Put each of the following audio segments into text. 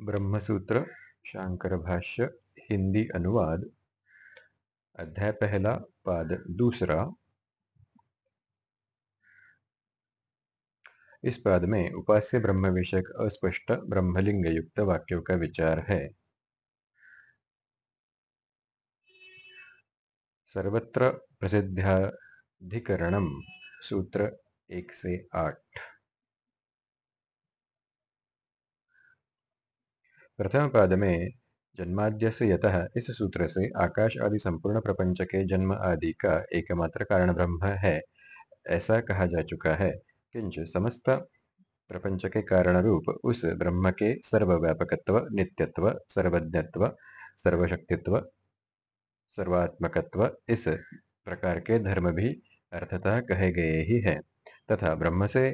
ब्रह्मसूत्र शांकर भाष्य हिंदी अनुवाद। अध्याय पहला, पाद दूसरा। इस पाद में उपास्य ब्रह्म विषयक अस्पष्ट ब्रह्मलिंग युक्त वाक्यों का विचार है। सर्वत्र प्रसिद्धाधिकरणम सूत्र एक से आठ। प्रथम पाद में जन्माद्य से यतः। इस सूत्र से आकाश आदि संपूर्ण प्रपंच के जन्म आदि का एकमात्र कारण ब्रह्म है, ऐसा कहा जा चुका है। किंच समस्त प्रपंच के कारण रूप उस ब्रह्म के सर्वव्यापकत्व, नित्यत्व, सर्वज्ञत्व, सर्वशक्तित्व, सर्वात्मकत्व इस प्रकार के धर्म भी अर्थतः कहे गए ही है। तथा ब्रह्म से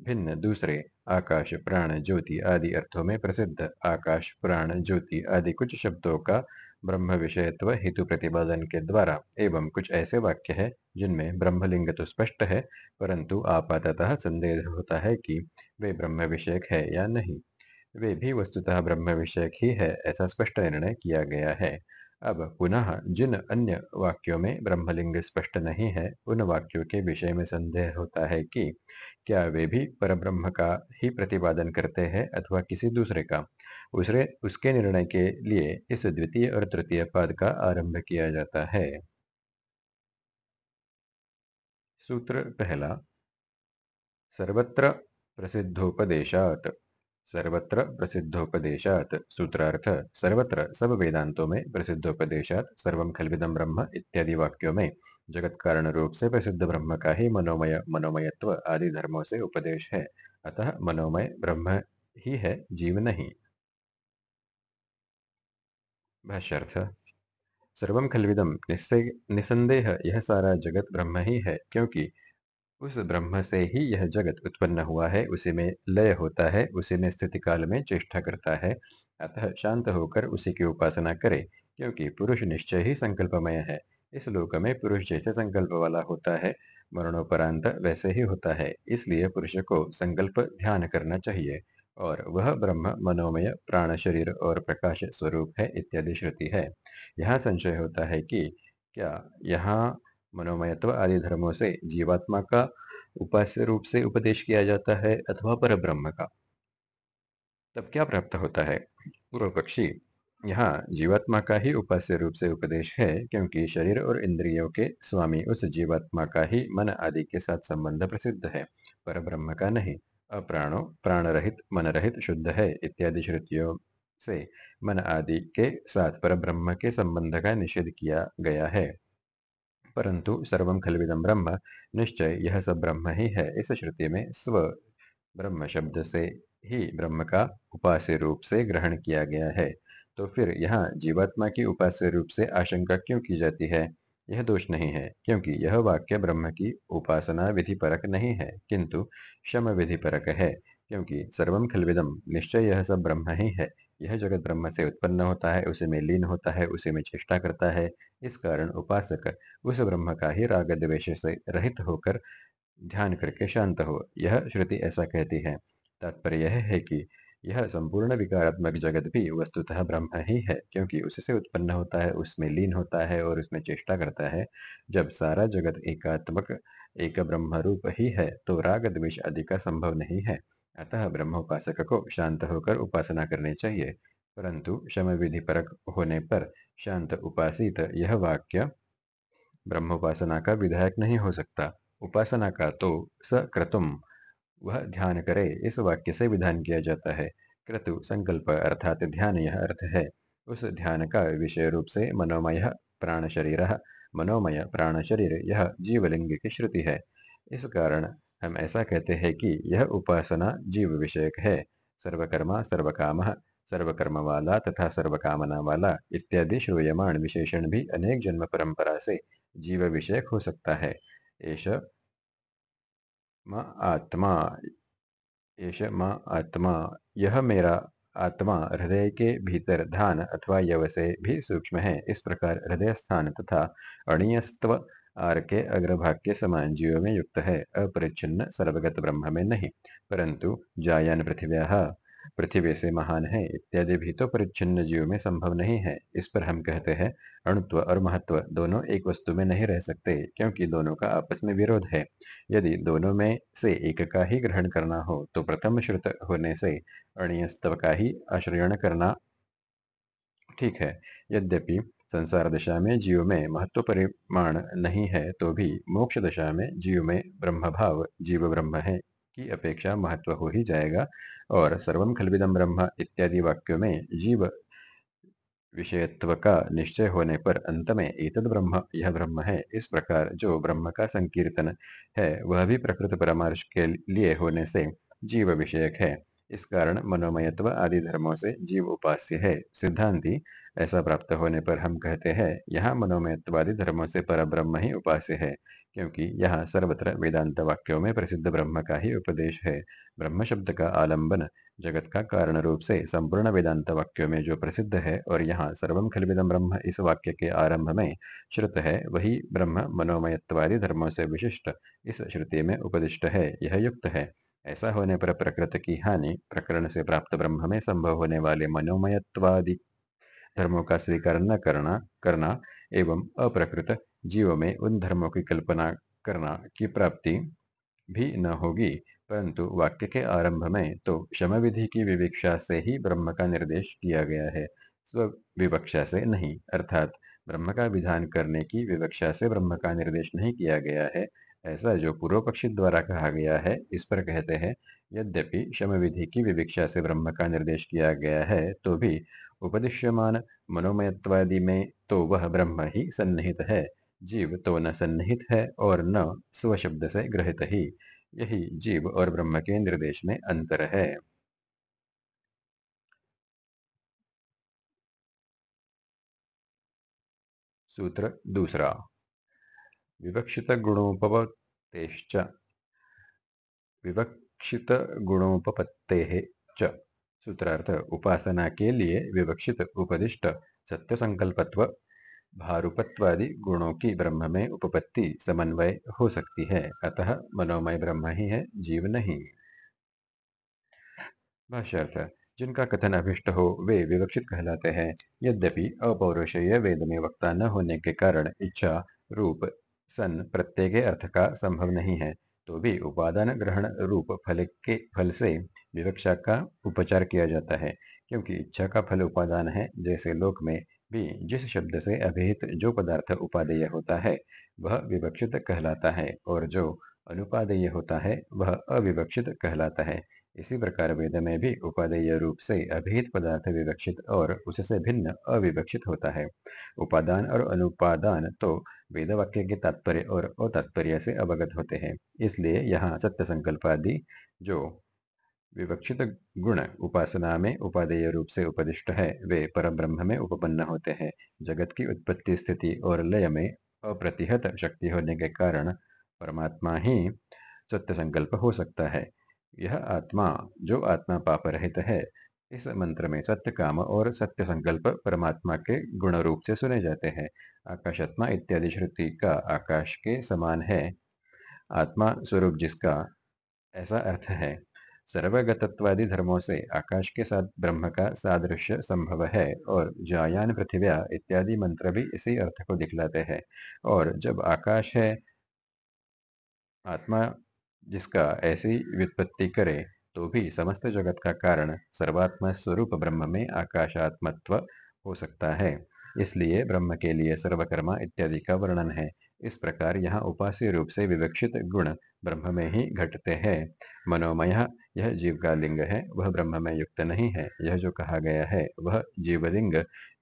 भिन्न दूसरे आकाश प्राण ज्योति आदि अर्थों में प्रसिद्ध। आकाश प्राण ज्योति आदि कुछ शब्दों का ब्रह्म विषयत्व हेतु प्रतिपादन के द्वारा, एवं कुछ ऐसे वाक्य है जिनमें ब्रह्मलिंग तो स्पष्ट है, परंतु आपातः संदेह होता है कि वे ब्रह्म विषयक है या नहीं। वे भी वस्तुतः ब्रह्म विषयक ही है, ऐसा स्पष्ट निर्णय किया गया है। अब पुनः जिन अन्य वाक्यों में ब्रह्मलिंग स्पष्ट नहीं है, उन वाक्यों के विषय में संदेह होता है कि, क्या वे भी परब्रह्म का ही प्रतिपादन करते हैं अथवा किसी दूसरे का? उसरे, उसके निर्णय के लिए इस द्वितीय और तृतीय पद का आरंभ किया जाता है। सूत्र पहला। सर्वत्र प्रसिद्धोपदेशात। सर्वत्र प्रसिद्धोपदेशात। सूत्रार्थ, सर्वत्र सब वेदांतों में प्रसिद्धोपदेशात। सर्वम खलविदम ब्रह्म इत्यादि वाक्यों में। जगत कारण रूप से प्रसिद्ध ब्रह्म का ही मनोमय, मनोमयत्व आदि धर्मों से उपदेश। है अतः मनोमय ब्रह्म ही है, जीव नहीं। भाष्यर्थ सर्वम खलविदम निस्से निसंदेह यह सारा जगत ब्रह्म ही है, क्योंकि उस ब्रह्म से ही यह जगत उत्पन्न हुआ है, उसी में लय होता है, उसी में स्थिति काल में चेष्टा करता है। अतः शांत होकर उसी की उपासना करे, क्योंकि पुरुष निश्चय ही संकल्पमय है। इस लोक में पुरुष जैसे संकल्प वाला होता है, मरणोपरांत वैसे ही होता है। इसलिए पुरुष को संकल्प ध्यान करना चाहिए, और वह ब्रह्म मनोमय, प्राण शरीर और प्रकाश स्वरूप है इत्यादि श्रुति है। यहाँ संशय होता है कि क्या यहाँ मनोमयत्व आदि धर्मों से जीवात्मा का उपास्य रूप से उपदेश किया जाता है अथवा पर ब्रह्म का। तब क्या प्राप्त होता है? पूर्व पक्षी, यहाँ जीवात्मा का ही उपास्य रूप से उपदेश है क्योंकि शरीर और इंद्रियों के स्वामी उस जीवात्मा का ही मन आदि के साथ संबंध प्रसिद्ध है पर ब्रह्म का नहीं, अप्राणो प्राण रहित मन रहित शुद्ध है इत्यादि श्रुतियों से मन आदि के साथ पर ब्रह्म के संबंध का निषेध किया गया है। परंतु सर्वम खलविदम ब्रह्म। निश्चय यह सब ब्रह्म ही है, इस श्रुति में स्व ब्रह्म शब्द से ही ब्रह्म का उपास्य रूप से ग्रहण किया गया है। तो फिर यहाँ जीवात्मा की उपास्य रूप से आशंका क्यों की जाती है? यह दोष नहीं है, क्योंकि यह वाक्य ब्रह्म की उपासना विधि परक नहीं है, किंतु शम विधि परक है, क्योंकि सर्वम खलविदम निश्चय यह सब ब्रह्म ही है यह जगत ब्रह्म से उत्पन्न होता है, उसे में लीन होता है, उसे में चेष्टा करता है, इस कारण उपासक उस ब्रह्म का ही राग द्वेश से रहित होकर ध्यान करके शांत हो। यह श्रुति ऐसा कहती है, तात्पर्य यह है कि यह संपूर्ण विकारात्मक जगत भी वस्तुतः ब्रह्म ही है, क्योंकि उससे उत्पन्न होता है उसमें लीन होता है और उसमें चेष्टा करता है। जब सारा जगत एकात्मक, एक ब्रह्म रूप ही है तो राग द्वेश आदि का संभव नहीं है। अतः ब्रह्मोपासक को शांत होकर उपासना करनी चाहिए। परंतु शम विधि परक होने पर शांत उपासित यह वाक्य ब्रह्मोपासना का विधायक नहीं हो सकता। उपासना का तो सक्रतुम वह ध्यान करे, इस वाक्य से विधान किया जाता है। क्रतु संकल्प अर्थात ध्यान यह अर्थ है। उस ध्यान का विषय रूप से मनोमय प्राण शरीर मनोमय प्राण शरीर यह जीवलिंग की श्रुति है। इस कारण हम ऐसा कहते हैं कि यह उपासना जीव विषयक है। सर्वकर्मा, सर्वकाम सर्वकर्म वाला तथा सर्वकामना वाला इत्यादि श्रूयमाण विशेषण भी अनेक जन्म परंपरा से जीव विषयक हो सकता है। एष आत्मा एष आत्मा, यह मेरा आत्मा हृदय के भीतर धान अथवा यव से भी सूक्ष्म है। इस प्रकार हृदय स्थान तथा अणीयस्त्व आर के अग्रभाग के समान जीव में युक्त है। अपरिच्छिन्न सर्वगत ब्रह्म में नहीं, परंतु जायान पृथ्व्या पृथ्वी से महान है, इत्यादि भी तो परिच्छिन्न जीव में संभव नहीं है। इस पर हम कहते हैं, अणुत्व और महत्व दोनों एक वस्तु में नहीं रह सकते, क्योंकि दोनों का आपस में विरोध है। यदि दोनों में से एक का ही ग्रहण करना हो तो प्रथम श्रुत होने से अणीयस्तव का ही आश्रयण करना ठीक है। यद्यपि संसार दशा में जीव में महत्व परिमाण नहीं है तो भी मोक्ष दशा में जीव में ब्रह्म भाव जीव ब्रह्म है की अपेक्षा महत्व हो ही जाएगा। और सर्वम खलविदम ब्रह्म इत्यादि वाक्यों में जीव विषयत्व का निश्चय होने पर अंत में एतद ब्रह्म, यह ब्रह्म है। इस प्रकार जो ब्रह्म का संकीर्तन है, वह भी प्रकृत परामर्श के लिए होने से जीव विषयक है। इस कारण मनोमयत्व आदि धर्मों से जीव उपास्य है। सिद्धांति ऐसा प्राप्त होने पर हम कहते हैं, यहाँ मनोमयत्वादि धर्मों से पर ब्रह्म ही उपास्य है, क्योंकि यहाँ सर्वत्र वेदांत वाक्यों में प्रसिद्ध ब्रह्म का ही उपदेश है। ब्रह्म शब्द का आलंबन जगत का कारण रूप से संपूर्ण वेदांत वाक्यों में जो प्रसिद्ध है और यहाँ सर्वम खलविदम ब्रह्म इस वाक्य के आरंभ में श्रुत है, वही ब्रह्म मनोमयत्वादि धर्मों से विशिष्ट इस श्रुति में उपदिष्ट है, यह युक्त है। ऐसा होने पर प्रकृति की हानि, प्रकरण से प्राप्त ब्रह्म में संभव होने वाले मनोमयत्वादि धर्मों का स्वीकार न करना करना एवं अप्रकृत जीव में उन धर्मों की कल्पना करना की प्राप्ति भी न होगी। परंतु वाक्य के आरंभ में तो शम विधि की विवक्षा से ही ब्रह्म का निर्देश किया गया है स्व विवक्षा से नहीं। अर्थात ब्रह्म का विधान करने की विवक्षा से ब्रह्म का निर्देश नहीं किया गया है। ऐसा जो पूर्व पक्षी द्वारा कहा गया है, इस पर कहते हैं, यद्यपि शम विधि की विवक्षा से ब्रह्म का निर्देश किया गया है तो भी उपदिश्यमान मनोमयत्वादि में तो वह ब्रह्म ही सन्निहित है, जीव तो न सन्निहित है और न स्वशब्द से ग्रहित ही, यही जीव और ब्रह्म के निर्देश में अंतर है। सूत्र दूसरा, विवक्षित गुणोपपत्तेश्च विवक्षित गुणोपपत्ते च। सूत्रार्थ उपासना के लिए विवक्षित उपदिष्ट। सत्य संकल्पत्व भारूपत्वादि गुणों की ब्रह्म में उपपत्ति समन्वय हो सकती है। अतः मनोमय ब्रह्म ही है, जीव नहीं। भाष्यर्थ, जिनका कथन अभिष्ट हो, वे विवक्षित कहलाते हैं। यद्यपि अपौरुषेय वेद में वक्ता न होने के कारण इच्छा, रूप सन प्रत्येक अर्थ का संभव नहीं है तो भी उपादान ग्रहण रूप फल के, फल से विवक्षा का उपचार किया जाता है, क्योंकि इच्छा का फल उपादान है, जैसे लोक में भी जिस शब्द से अभिहित जो पदार्थ उपादेय होता है, वह विवक्षित कहलाता है, और जो अनुपादेय होता है, वह अविवक्षित कहलाता है। इसी प्रकार वेद में भी उपादेय रूप से अभिहित पदार्थ विवक्षित और उससे भिन्न अविवक्षित होता है। उपादान और अनुपादान तो वेद वाक्य के तात्पर्य और अतात्पर्य से अवगत होते हैं। इसलिए यहाँ सत्य संकल्प आदि जो विवक्षित गुण उपासना में उपादेय रूप से उपदिष्ट है, वे पर ब्रह्म में उपपन्न होते हैं। जगत की उत्पत्ति स्थिति और लय में अप्रतिहत शक्ति होने के कारण परमात्मा ही सत्य संकल्प हो सकता है। यह आत्मा जो आत्मा पाप रहित है, इस मंत्र में सत्य काम और सत्य संकल्प परमात्मा के गुण रूप से सुने जाते हैं। आकाशात्मा इत्यादि श्रुति का आकाश के समान है। आत्मा स्वरूप जिसका ऐसा अर्थ है, सर्वगतत्वादि धर्मों से आकाश के साथ ब्रह्म का सादृश्य संभव है और जायान पृथ्व्या इत्यादि मंत्र भी इसी अर्थ को दिखलाते हैं। और जब आकाश है, आत्मा जिसका ऐसी व्युत्पत्ति करे तो भी समस्त जगत का कारण सर्वात्म स्वरूप ब्रह्म में आकाशात्मत्व हो सकता है। इसलिए ब्रह्म के लिए सर्वकर्मा इत्यादि का वर्णन है। इस प्रकार यहाँ उपास्य रूप से विवक्षित गुण ब्रह्म में ही घटते हैं। मनोमय यह जीव का लिंग है, वह ब्रह्म में युक्त नहीं है। यह जो कहा गया है, वह जीवलिंग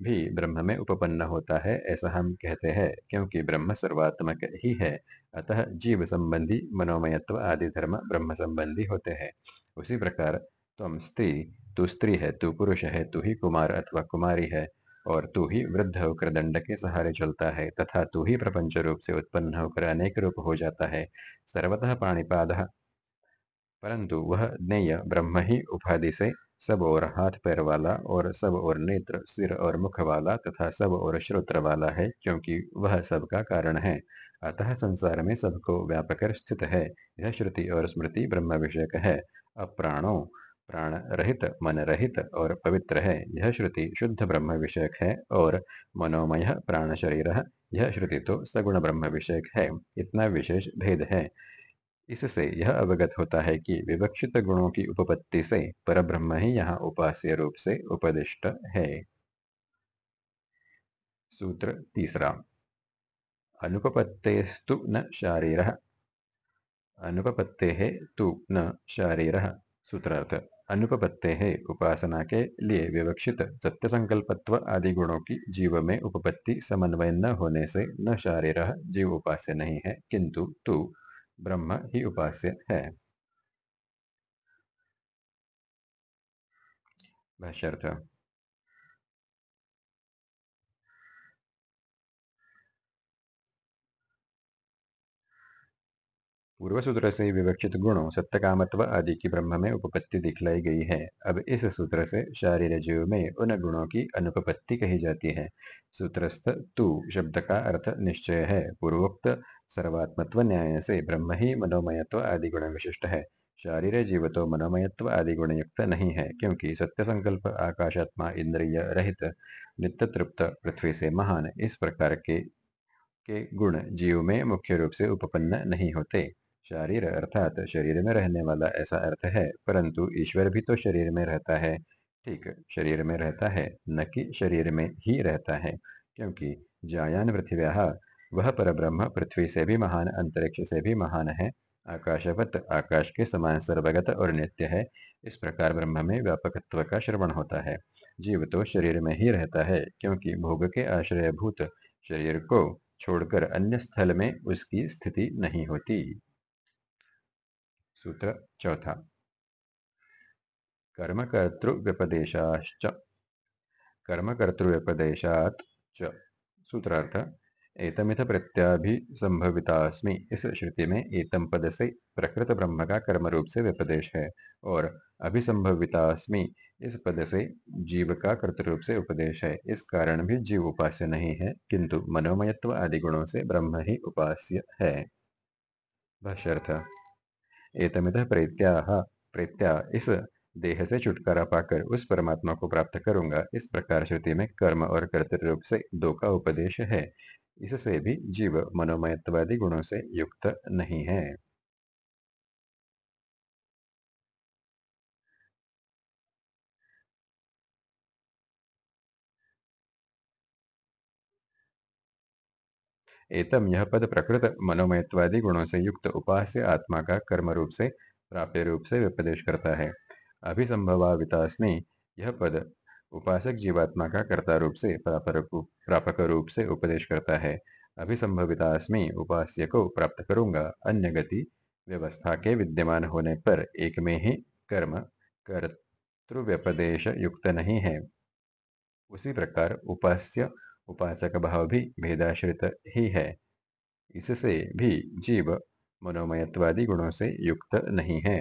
भी ब्रह्म में उपपन्न होता है, ऐसा हम कहते हैं, क्योंकि ब्रह्म सर्वात्मक ही है। अतः जीव संबंधी मनोमयत्व आदि धर्म ब्रह्म संबंधी होते हैं। उसी प्रकार तुम स्त्री, तू स्त्री है, तू पुरुष है, तू ही कुमार अथवा कुमारी है। और तू ही वृद्ध होकर दंड के सहारे चलता है, तथा तू ही प्रपंच रूप से उत्पन्न होकर अनेक रूप हो जाता है, सर्वतः पाणिपाद। परंतु वह ज्ञेय ब्रह्म ही उपाधि से सब और हाथ पैर वाला और सब और नेत्र, सिर और मुख वाला तथा सब और श्रोत्र वाला है, क्योंकि वह सबका कारण है। अतः संसार में सबको व्यापक स्थित है, यह श्रुति और स्मृति ब्रह्म विषयक है। अप्राणो। प्राण रहित मन रहित और पवित्र है। यह श्रुति शुद्ध ब्रह्म विषयक है और मनोमय प्राण शरीर यह श्रुति तो सगुण ब्रह्म विषयक है। इतना विशेष भेद है। इससे यह अवगत होता है कि विवक्षित गुणों की उपपत्ति से परब्रह्म ही यहाँ उपास्य रूप से उपदिष्ट है। सूत्र तीसरा। अनुपपत्तेस्तु न शारीर। अनुपपत्ते तु न शारीर। सूत्रार्थ। अनुपपत्ते है उपासना के लिए विवक्षित। सत्य संकल्पत्व आदि गुणों की जीव में उपपत्ति समन्वय न होने से न शारीर जीव उपास्य नहीं है, किंतु तू ब्रह्म ही उपास्य है। भाष्यर्थ। पूर्व सूत्र से विवक्षित गुणों सत्य कामत्व आदि की ब्रह्म में उपपत्ति दिखलाई गई है। अब इस सूत्र से शारीर जीव में उन गुणों की अनुपपत्ति कही जाती है। सूत्रस्थ तु शब्द का अर्थ निश्चय है। पूर्वोक्त सर्वात्मत्व न्याय से ब्रह्म ही मनोमयत्व आदि गुण विशिष्ट है। शारीर जीव तो मनोमयत्व आदि गुण युक्त नहीं है, क्योंकि सत्य संकल्प, आकाशात्मा, इंद्रिय रहित, नित्य तृप्त, पृथ्वी से महान इस प्रकार के के गुण जीव में मुख्य रूप से उपपन्न नहीं होते। शारीर अर्थात शरीर में रहने वाला ऐसा अर्थ है, परंतु ईश्वर भी तो शरीर में रहता है। ठीक, शरीर में रहता है, न कि शरीर में ही रहता है, क्योंकि जायान पृथ्व्या, वह परब्रह्म पृथ्वी से भी महान, अंतरिक्ष से भी महान है, आकाशवत आकाश के समान सर्वगत और नित्य है, इस प्रकार ब्रह्म में व्यापकत्व का श्रवण होता है। जीव तो शरीर में ही रहता है, क्योंकि भोग के आश्रयभूत शरीर को छोड़कर अन्य स्थल में उसकी स्थिति नहीं होती। सूत्र चौथा। कर्मकर्तृव्यपदेशाश्च कर्मकर्तृव्यपदेशात् च। सूत्रार्थ, एतमिथ प्रत्याभिसंभवितास्मि। इस श्रुति में एतम पद से प्रकृत ब्रह्म का कर्म रूप से व्यपदेश है और अभिसंभवितास्मि। इस पद से जीव का कर्तरूप से उपदेश है। इस कारण भी जीव उपास्य नहीं है, किंतु मनोमयत्व आदि गुणों से ब्रह्म ही उपास्य है। भाष्यर्थ एतमित प्रत्या प्रेत्या इस देह से छुटकारा पाकर उस परमात्मा को प्राप्त करूँगा। इस प्रकार श्रुति में कर्म और कर्तृ से दो का उपदेश है। इससे भी जीव मनोमयत्वादी गुणों से युक्त नहीं है। एतम यह पद प्रकृत मनोमयत्वादी गुणों से युक्त उपास्य आत्मा का कर्म रूप से प्राप्य रूप से व्यपदेश करता है। अभिसंभवावितास्मि यह पद उपासक जीवात्मा का कर्ता रूप से प्रापक रूप से उपदेश करता है। अभिसंभवितास्मि उपास्य को प्राप्त करूँगा अन्य गति व्यवस्था के विद्यमान होने पर एक में ही कर्म कर्तृव्यपदेश युक्त नहीं है। उसी प्रकार उपास्य उपासक भाव भी भेदाश्रित ही है। इससे भी जीव मनोमयत्वादी गुणों से युक्त नहीं है।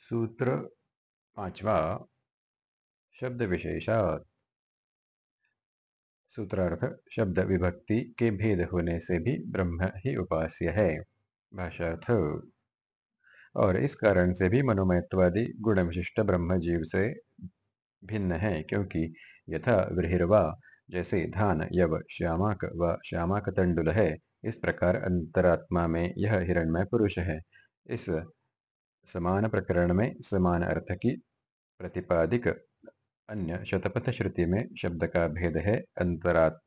सूत्र पांचवा शब्द विशेषात सूत्रार्थ शब्द विभक्ति के भेद होने से भी ब्रह्म ही उपास्य है। भाषार्थ और इस कारण से भी मनोमयत्वादी गुण विशिष्ट ब्रह्म जीव से भिन्न है, क्योंकि यथा वृहिर्वा जैसे धान, यव, श्यामाक व श्यामाक तंडुल है, इस प्रकार अंतरात्मा में यह हिरणमय पुरुष है। इस समान प्रकरण में समान अर्थ की प्रतिपादिक अन्य शतपथ श्रुति में शब्द का भेद है अंतरात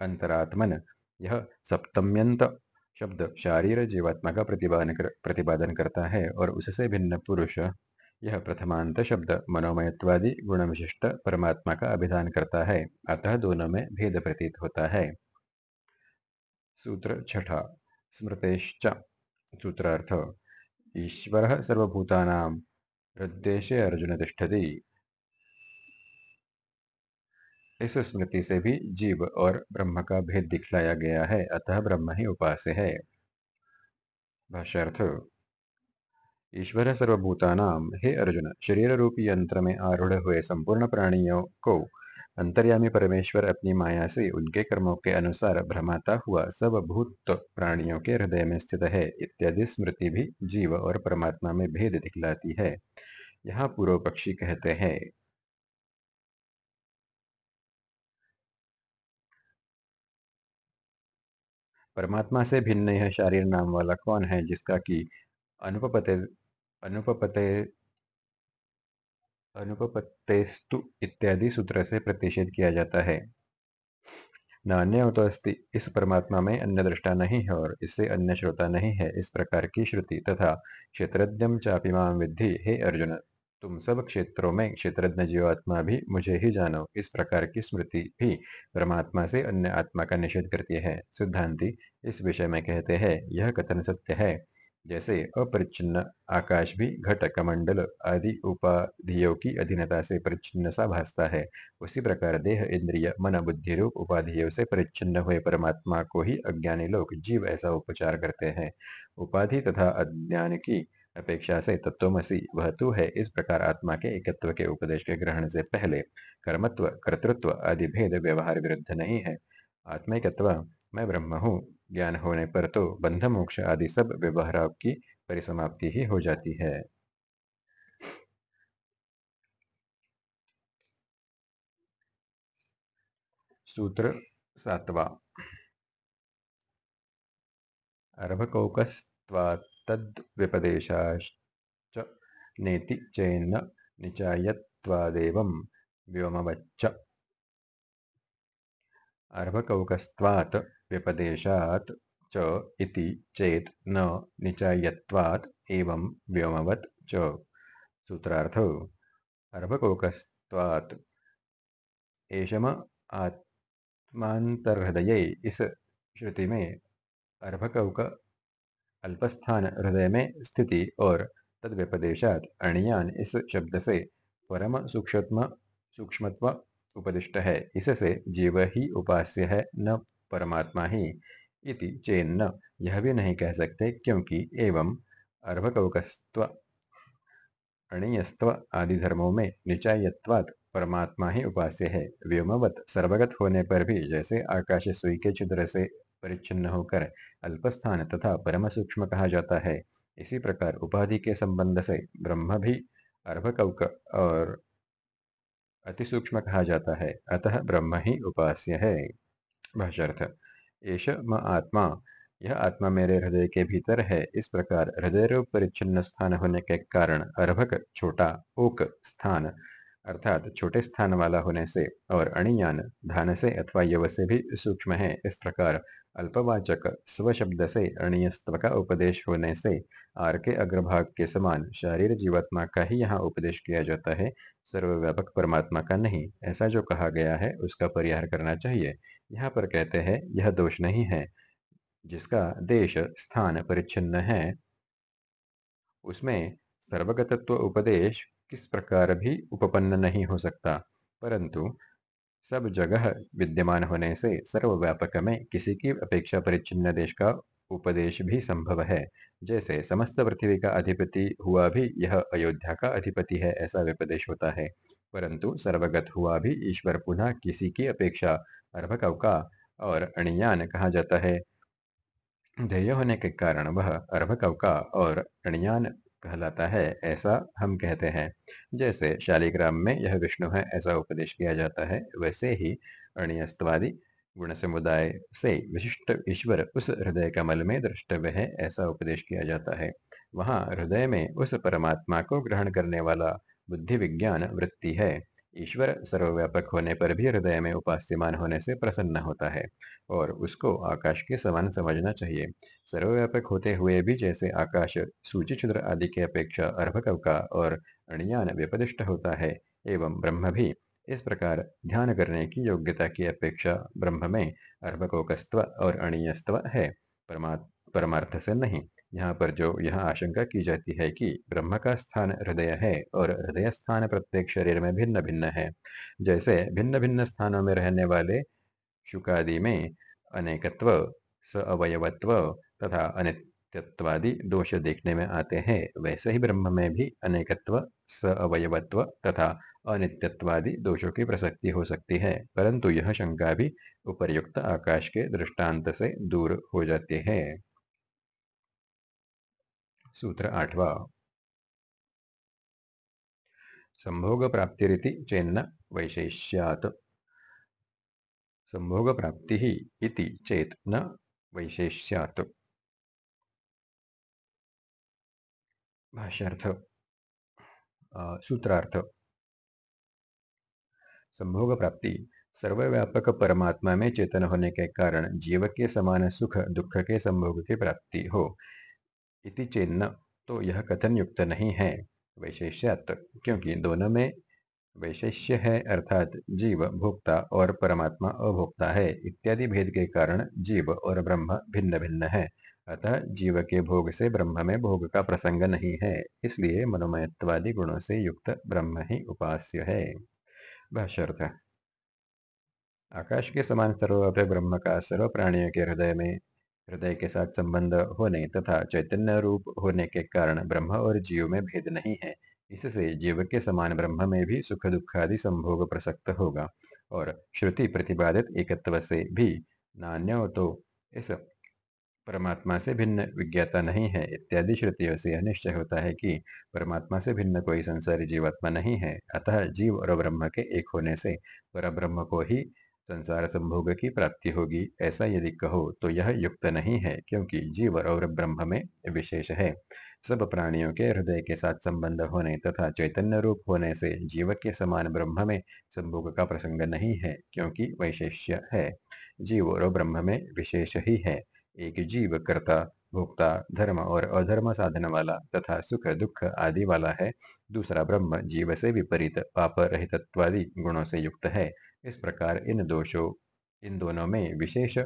अंतरात्मन यह सप्तम्यंत शब्द शारीर जीवात्मा का प्रतिपादन कर, प्रतिपादन करता है और उससे भिन्न पुरुष। यह प्रथमांत शब्द मनोमयत्वादी गुण विशिष्ट परमात्मा का अभिधान करता है। अतः दोनों में भेद प्रतीत होता है। सूत्र छठा। स्मृतेश्च। सूत्रार्थ। ईश्वर सर्वभूतानां हृदय अर्जुन तिष्ठति। इस स्मृति से भी जीव और ब्रह्म का भेद दिखलाया गया है, अतः ब्रह्म ही उपास्य है। ईश्वर सर्वभूतानां, हे अर्जुन शरीर रूपी यंत्र में आरूढ़ हुए संपूर्ण प्राणियों को अंतर्यामी परमेश्वर अपनी माया से उनके कर्मों के अनुसार भ्रमाता हुआ सब भूत प्राणियों के हृदय में स्थित है, इत्यादि स्मृति भी जीव और परमात्मा में भेद दिखलाती है। यहाँ पूर्व पक्षी कहते हैं परमात्मा से भिन्न यह शारीर नाम वाला कौन है जिसका कि अनुपपते अनुपपते अनुपपत्तेस्तु इत्यादि सूत्र से प्रतिषेध किया जाता है। न अन्य तो अस्ति इस परमात्मा में अन्य दृष्टा नहीं है और इससे अन्य श्रोता नहीं है। इस प्रकार की श्रुति तथा क्षेत्रज्ञम चापिमा विद्धि, हे अर्जुन! तुम सब क्षेत्रों में क्षेत्रज्ञ जीवात्मा भी मुझे ही जानो। इस प्रकार की स्मृति भी परमात्मा से अन्य आत्मा का निषेध करती है। सिद्धांति इस विषय में कहते हैं, यह कथन सत्य है। जैसे अपरिच्छिन्न आकाश भी घट कमंडल आदि उपाधियों की अधीनता से परिच्छिन्न सा भासता है। उसी प्रकार देह, इंद्रिय, मन, बुद्धि रूप उपाधियों से परिच्छिन्न हुए परमात्मा को ही अज्ञानी लोग जीव ऐसा उपचार करते हैं। उपाधि तथा अज्ञान की अपेक्षा से तत्वमसी वह तू है इस प्रकार आत्मा के एकत्व के उपदेश के ग्रहण से पहले कर्मत्व, कर्तृत्व आदि भेद व्यवहार विरुद्ध नहीं है। आत्मिकत्व, मैं ब्रह्म हूँ, ज्ञान होने पर तो बंध, मोक्ष आदि सब व्यवहार की परिसमाप्ति ही हो जाती है। सूत्र सातवा। अर्भकौकस्त्वात्तद्व्यपदेशाश्च नेति चेन्न निचायत्वादेवं व्योमवच्च। अर्भकौकस्त्वात् व्यपदेशात् च इति चेत् न निचायत्वात् एवं व्योमवत् च। सूत्रार्थ, अर्भकोकस्त्वात् एषम आत्मांतर्हृदये इस श्रुति में अर्भकौक अल्पस्थान हृदय में स्थिति और तद्व्यपदेशात अणियान इस शब्द से परम सूक्ष्म, सूक्ष्मत्व उपदिष्ट है। इससे जीव ही उपास्य है, न परमात्मा ही इति चेन्न। यह भी नहीं कह सकते क्योंकि एवं अर्भकौकस्त्व, अणीयस्त्व आदि धर्मों में निचायत्वात् परमात्मा ही उपास्य है। व्योमवत सर्वगत होने पर भी जैसे आकाश सुई के छिद्र से परिच्छिन्न होकर अल्पस्थान तथा परम सूक्ष्म कहा जाता है। इसी प्रकार उपाधि के संबंध से ब्रह्म भी अर्भकौक और अति सूक्ष्म कहा जाता है। अतः ब्रह्म ही उपास्य है। भाष्यर्थ, एष म आत्मा, यह आत्मा मेरे हृदय के भीतर है। इस प्रकार हृदय रूप परिच्छिन्न स्थान होने के कारण अर्भक, छोटा, ओक स्थान, अर्थात छोटे स्थान वाला होने से और अणियान, धान से अथवा यव से भी सूक्ष्म है। इस प्रकार अल्पवाचक स्व शब्द से अणीयस्त्व का उपदेश होने से आर के अग्रभाग के समान शारीर जीवात्मा का ही यहाँ उपदेश किया जाता है, सर्वव्यापक परमात्मा का नहीं, ऐसा जो कहा गया है, उसका परिहार करना चाहिए। यहाँ पर कहते हैं, यह दोष नहीं है, जिसका देश स्थान परिच्छिन्न है। उसमें सर्वगतत्व उपदेश किस प्रकार भी उपपन्न नहीं हो सकता, परंतु सब जगह विद्यमान होने से सर्वव्यापक में किसी की अपेक्षा परिचिन्न देश का उपदेश भी संभव है। जैसे समस्त पृथ्वी का अधिपति हुआ भी यह अयोध्या का अधिपति है, ऐसा विपदेश होता है। परंतु सर्वगत हुआ भी ईश्वर पुनः किसी की अपेक्षा अर्भकव का और अणियान कहा जाता है। ध्येय होने के कारण वह अर्भकव का और अणियान कहलाता है, ऐसा हम कहते हैं। जैसे शालिग्राम में यह विष्णु है, ऐसा उपदेश किया जाता है। वैसे ही अणियस्तवादी गुण समुदाय से विशिष्ट ईश्वर उस हृदय कमल में द्रष्टव्य है, ऐसा उपदेश किया जाता है। वहाँ हृदय में उस परमात्मा को ग्रहण करने वाला बुद्धि विज्ञान वृत्ति है। ईश्वर सर्वव्यापक होने पर भी हृदय में उपास्यमान होने से प्रसन्न होता है और उसको आकाश के समान समझना चाहिए। सर्वव्यापक होते हुए भी जैसे आकाश सूची क्षुद्र आदि के अपेक्षा अर्भकव का और अणियान व्यपदिष्ट होता है एवं ब्रह्म भी इस प्रकार ध्यान करने की योग्यता की अपेक्षा ब्रह्म में अर्भकोकस्त्व और अणीयस्त्व है। परमार्थ से नहीं। यहाँ पर जो यह आशंका की जाती है कि ब्रह्म का स्थान हृदय है और हृदय स्थान प्रत्येक शरीर में भिन्न भिन्न है। जैसे भिन्न भिन्न स्थानों में रहने वाले शुकादि में अनेकत्व स अवयवत्व तथा अनित्य नित्यत्वादि दोष देखने में आते हैं, वैसे ही ब्रह्म में भी अनेकत्व अवयवत्व तथा अनित्यत्वादि दोषों की प्रसक्ति हो सकती है, परंतु यह शंका भी उपर्युक्त आकाश के दृष्टांत से दूर हो जाती है। सूत्र आठवा। संभोग प्राप्ति चेन्न वैशेष्यात्। संभोग प्राप्ति ही इति चेत न वैशेष्यात्। भाष्यार्थ। सूत्रार्थ। संभोग प्राप्ति सर्वव्यापक परमात्मा में चेतन होने के कारण जीव के समान सुख दुख के संभोग की प्राप्ति हो। इति चेन्न तो यह कथन युक्त नहीं है वैशेष्यात क्योंकि दोनों में वैशेष्य है अर्थात जीव भोक्ता और परमात्मा अभोक्ता है। इत्यादि भेद के कारण जीव और ब्रह्म भिन्न भिन्न है, अतः जीव के भोग से ब्रह्म में भोग का प्रसंग नहीं है, इसलिए मनोमयत्वादि गुणों से युक्त ब्रह्म ही उपास्य है। भाष्यर्थ, आकाश के समान सर्वव्यापक ब्रह्म का सर्व प्राणियों के हृदय में हृदय के साथ संबंध होने तथा चैतन्य रूप होने के कारण ब्रह्म और जीव में भेद नहीं है। इससे जीव के समान ब्रह्म में भी सुख दुख आदि संभोग प्रसक्त होगा और श्रुति प्रतिपादित एकत्व से भी नान्य तो इस परमात्मा से भिन्न विज्ञाता नहीं है। इत्यादि श्रुतियों से यह निश्चय होता है कि परमात्मा से भिन्न कोई संसारी जीवात्मा नहीं है। अतः जीव और ब्रह्म के एक होने से पर ब्रह्म को ही संसार संभोग की प्राप्ति होगी, ऐसा यदि कहो तो यह युक्त नहीं है, क्योंकि जीव और ब्रह्म में विशेष है। सब प्राणियों के हृदय के साथ संबंध होने तथा चैतन्य रूप होने से जीव के समान ब्रह्म में संभोग का प्रसंग नहीं है, क्योंकि वैशेष्य है। जीव और ब्रह्म में विशेष ही है। एक जीव कर्ता, भोक्ता, धर्म और अधर्म साधन वाला तथा सुख, दुख आदि वाला है। दूसरा ब्रह्म जीव से विपरीत पाप रहितत्वादि गुणों से युक्त है। इस प्रकार इन दोषों, इन दोनों में विशेष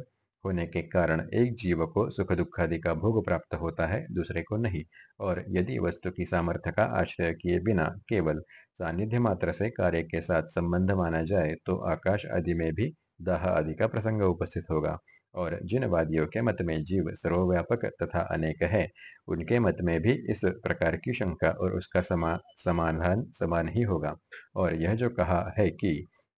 होने के कारण एक जीव को सुख दुख आदि का भोग प्राप्त होता है, दूसरे को नहीं। और यदि वस्तु की सामर्थ्य का आश्रय किए बिना केवल सानिध्य मात्र से कार्य के साथ संबंध माना जाए तो आकाश आदि में भी दाह आदि का प्रसंग उपस्थित होगा। और जिन वादियों के मत में जीव सर्वव्यापक तथा अनेक है, उनके मत में भी इस प्रकार की शंका और उसका समा, समाधान, समान ही होगा। और यह जो कहा है कि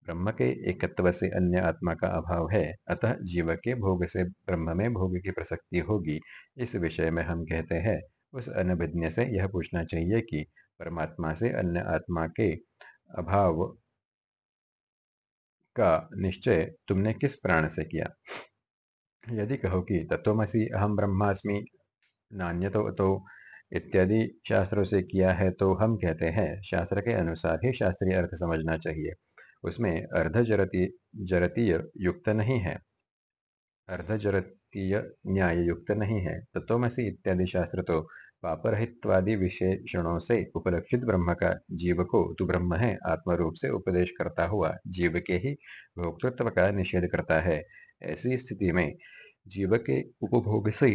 ब्रह्म के एकत्व से अन्य आत्मा का अभाव है अतः जीव के भोग से ब्रह्म में भोग की प्रसक्ति होगी। इस विषय में हम कहते हैं उस अनभिज्ञ से यह पूछना चाहिए कि परमात्मा से अन्य आत्मा के अभाव का निश्चय तुमने किस प्राण से किया? यदि कहो कि तत्वमसी अहम ब्रह्मास्मि नान्य तो, तो इत्यादि शास्त्रों से किया है तो हम कहते हैं शास्त्र के अनुसार ही शास्त्रीय अर्थ समझना चाहिए। उसमें अर्धजरती जरतीय युक्त नहीं है। अर्ध जरतीय न्याय युक्त नहीं है। तत्वमसी इत्यादि शास्त्र तो पापरहित्वादि विशेषणों से उपलक्षित ब्रह्म का जीव को तू ब्रह्म है आत्म रूप से उपदेश करता हुआ जीव के ही भोक्तृत्व का निषेध करता है। ऐसी स्थिति में जीव के उपभोग से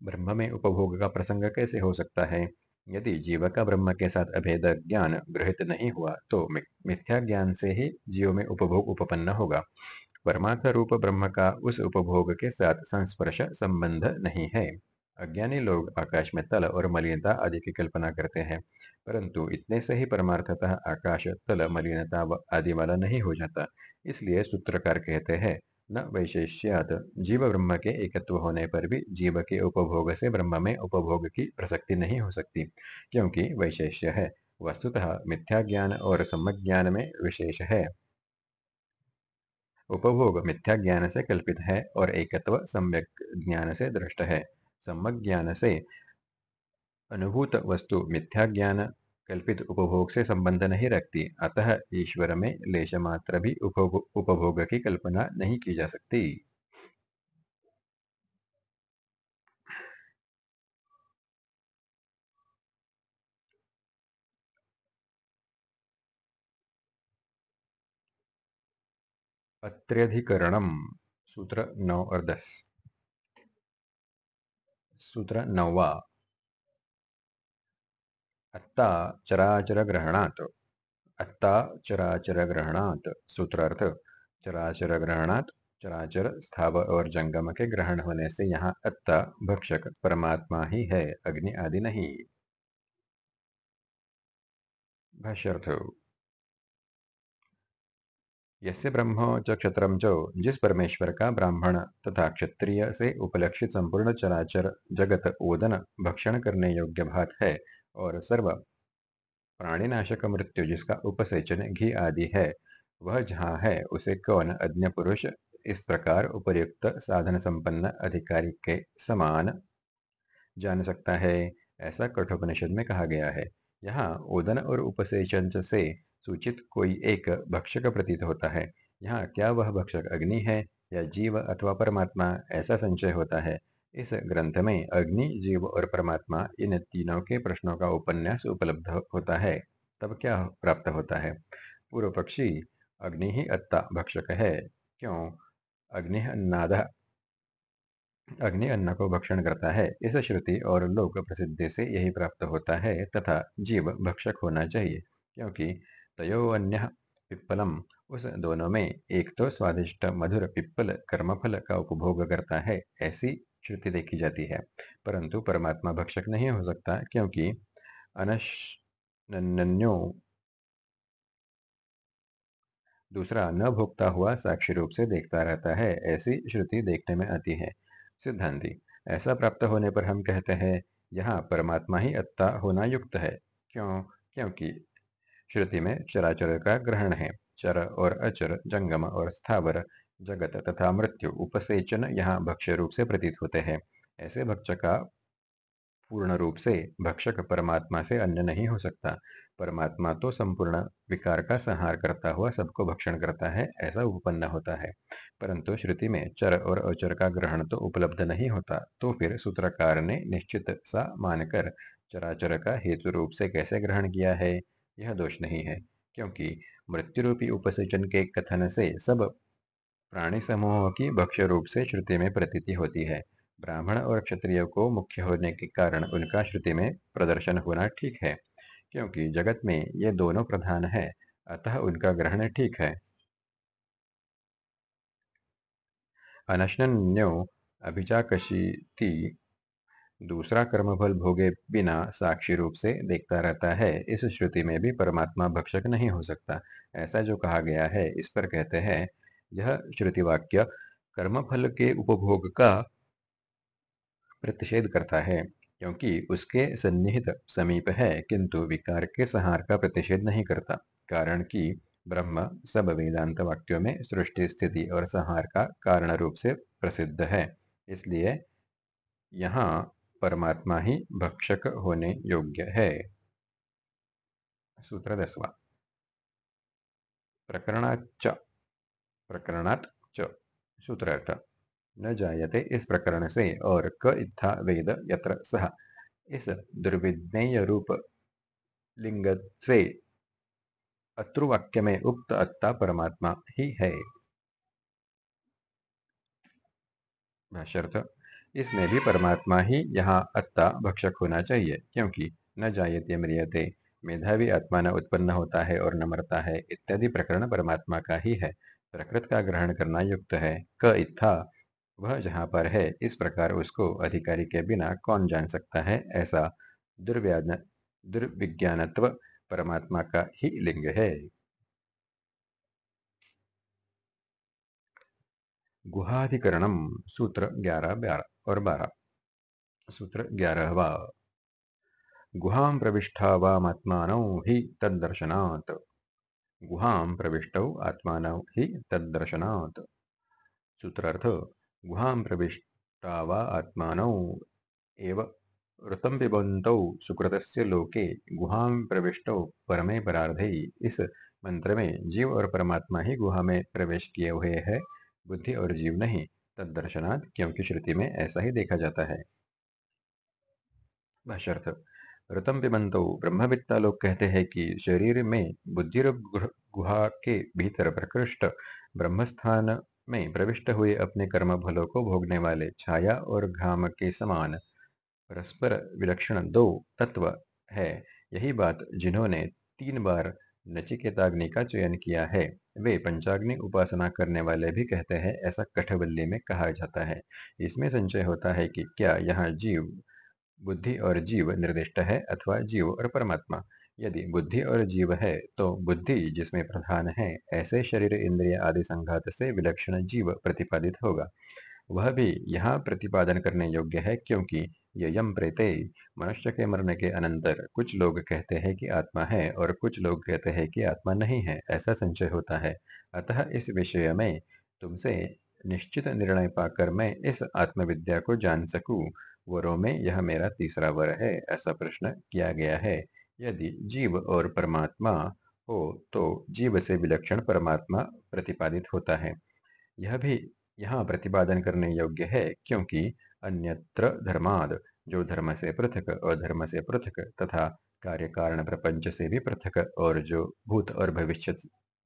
ब्रह्म में उपभोग का प्रसंग कैसे हो सकता है? यदि जीव का ब्रह्म के साथ अभेद ज्ञान गृहित नहीं हुआ तो मिथ्या ज्ञान से ही जीव में उपभोग उपपन्न होगा। परमार्थ रूप ब्रह्म का उस उपभोग के साथ संस्पर्श संबंध नहीं है। अज्ञानी लोग आकाश में तल और मलिनता आदि की कल्पना करते हैं, परंतु इतने से ही परमार्थतः आकाश, तल, मलिनता आदि वाला नहीं हो जाता, इसलिए सूत्रकार कहते हैं न वैशेष्यात। जीव ब्रह्म के एकत्व होने पर भी जीव के उपभोग से ब्रह्म में उपभोग की प्रसक्ति नहीं हो सकती, क्योंकि वैशेष्य है। वस्तुतः मिथ्या ज्ञान और सम्यक ज्ञान में विशेष है। उपभोग मिथ्या ज्ञान से कल्पित है और एकत्व सम्यक ज्ञान से दृष्ट है। सम्यक ज्ञान से अनुभूत वस्तु मिथ्या ज्ञान कल्पित उपभोग से संबंध नहीं रखती। अतः ईश्वर में लेश मात्र भी उपभोग की कल्पना नहीं की जा सकती। अत्र्यधिकरणम सूत्र नौ और दस। सूत्र नौवा। अत्ता चराचर ग्रहणात् अत्ता चराचर ग्रहणात् सूत्रार्थ। चराचर ग्रहणात् चराचर स्थाव और जंगम के ग्रहण होने से यहाँ अत्ता, भक्षक, परमात्मा ही है, अग्नि आदि नहीं। यस्य ब्रह्म च क्षत्रम च, जिस परमेश्वर का ब्राह्मण तथा क्षत्रिय से उपलक्षित संपूर्ण चराचर जगत ओदन, भक्षण करने योग्य भात है और सर्व प्राणीनाशक मृत्यु जिसका उपसेचन घी आदि है, वह जहाँ है, उसे कौन अज्ञ पुरुष इस प्रकार उपयुक्त साधन संपन्न अधिकारी के समान जान सकता है? ऐसा कठोपनिषद में कहा गया है। यहाँ ओदन और उपसेचन से सूचित कोई एक भक्षक प्रतीत होता है। यहाँ क्या वह भक्षक अग्नि है या जीव अथवा परमात्मा? ऐसा संचय होता है। इस ग्रंथ में अग्नि, जीव और परमात्मा इन तीनों के प्रश्नों का उपन्यास उपलब्ध होता है, तब क्या प्राप्त होता है? पूर्व पक्षी, अग्नि ही अत्ता भक्षक है। क्यों? अग्नि अन्नाद, अग्नि अन्न को भक्षण करता है। इस श्रुति और लोक प्रसिद्धि से यही प्राप्त होता है तथा जीव भक्षक होना चाहिए, क्योंकि तयो अन्य पिप्पलम। उस दोनों में एक तो स्वादिष्ट मधुर पिप्पल कर्मफल का उपभोग करता है, ऐसी श्रुति देखी जाती है। परंतु परमात्मा भक्षक नहीं हो सकता क्योंकि अनन्यो दूसरा न भोगता हुआ साक्षी रूप से देखता रहता है, ऐसी श्रुति देखने में आती है। सिद्धांति, ऐसा प्राप्त होने पर हम कहते हैं, यहाँ परमात्मा ही अत्ता होना युक्त है। क्यों? क्योंकि श्रुति में चराचर का ग्रहण है। चर और अचर, जंगम और स्थावर जगत तथा मृत्यु उपसेचन यहाँ भक्ष्य रूप से प्रतीत होते हैं। ऐसे भक्ष का पूर्ण रूप से भक्षक परमात्मा से अन्य नहीं हो सकता। परमात्मा तो संपूर्ण विकार का संहार करता हुआ सबको भक्षण करता है, ऐसा उपपन्न होता है। परंतु श्रुति में चर और अचर का ग्रहण तो उपलब्ध नहीं होता तो फिर सूत्रकार ने निश्चित सा मानकर चराचर का हेतु रूप से कैसे ग्रहण किया है? यह दोष नहीं है, क्योंकि मृत्यु रूपी उपसेचन के कथन से सब प्राणी समूहों की भक्ष्य रूप से श्रुति में प्रतीति होती है। ब्राह्मण और क्षत्रिय को मुख्य होने के कारण उनका श्रुति में प्रदर्शन होना ठीक है, क्योंकि जगत में ये दोनों प्रधान है, अतः उनका ग्रहण ठीक है। अनशन्यो अभिजाकशीति दूसरा कर्मफल भोगे बिना साक्षी रूप से देखता रहता है, इस श्रुति में भी परमात्मा भक्षक नहीं हो सकता, ऐसा जो कहा गया है, इस पर कहते हैं यह श्रुति वाक्य कर्मफल के उपभोग का प्रतिषेध करता है, क्योंकि उसके सन्निहित समीप है, किंतु विकार के संहार का प्रतिषेध नहीं करता, कारण कि ब्रह्म सब वेदांत वाक्यों में सृष्टि, स्थिति और संहार का कारण रूप से प्रसिद्ध है, इसलिए यहाँ परमात्मा ही भक्षक होने योग्य है। सूत्र दसवा। प्रकरणाच प्रकरणात् च सूत्रार्थ। न जायते इस प्रकरण से और क इत्था वेद यत्र सह इस दुर्विज्ञेय रूप लिंग से अत्रुवाक्य में उक्त अत्ता परमात्मा ही है। इसमें भी परमात्मा ही यहाँ अत्ता भक्षक होना चाहिए, क्योंकि न जायते म्रियते, मेधावी आत्मा न उत्पन्न होता है और न मरता है, इत्यादि प्रकरण परमात्मा का ही है। प्रकृत का ग्रहण करना युक्त है। क इत्था, वह जहाँ पर है, इस प्रकार उसको अधिकारी के बिना कौन जान सकता है? ऐसा दुर्विज्ञानत्व परमात्मा का ही लिंग है। गुहाधिकरणम, सूत्र ग्यारह बारह और बारह। सूत्र ग्यारहवा गुहां प्रविष्टा वात्मानौ ही तदर्शनात् गुहां प्रविष्टौ आत्मानौ हि तदर्शनात् सूत्रार्थ, गुहां प्रविष्टा वा आत्मानौ एव ऋतं पिबन्तौ सुकृतस्य लोके गुहां प्रविष्टौ परमे परार्धे। इस मंत्र में जीव और परमात्मा ही गुहा में प्रवेश किए हुए हैं, बुद्धि और जीव नहीं। तदर्शनात् क्योंकि श्रुति में ऐसा ही देखा जाता है। भाष्यर्थ ऋतम पिबंतो ब्रह्मविद्ता लोग कहते हैं कि शरीर में बुद्धि गुहा के भीतर प्रकृष्ट ब्रह्मस्थान में प्रविष्ट हुए अपने कर्म फलों को भोगने वाले छाया और घाम के समान परस्पर विलक्षण दो तत्व है। यही बात जिन्होंने तीन बार नचिकेताग्नि का चयन किया है, वे पंचाग्नि उपासना करने वाले भी कहते हैं, ऐसा कठबल्ली में कहा जाता है। इसमें संचय होता है कि क्या यहाँ जीव बुद्धि और जीव निर्दिष्ट है अथवा जीव और परमात्मा। यदि बुद्धि और जीव है तो बुद्धि जिसमें प्रधान है, ऐसे शरीर इंद्रिय आदि संघात से विलक्षण जीव प्रतिपादित होगा। वह भी यहाँ प्रतिपादन करने योग्य है क्योंकि यम प्रेते। मनुष्य के मरने के अनंतर कुछ लोग कहते हैं कि आत्मा है और कुछ लोग कहते हैं कि आत्मा नहीं है, ऐसा संचय होता है। अतः इस विषय में तुमसे निश्चित निर्णय पाकर मैं इस आत्मविद्या को जान सकूँ। वरों में यह मेरा तीसरा वर है, ऐसा प्रश्न किया गया है। यदि जीव और परमात्मा हो तो जीव से विलक्षण परमात्मा प्रतिपादित होता है। यह भी यहाँ प्रतिपादन करने योग्य है, क्योंकि अन्यत्र धर्माद, जो धर्म से पृथक और धर्म से पृथक, तथा कार्य कारण प्रपंच से भी पृथक, और जो भूत और भविष्य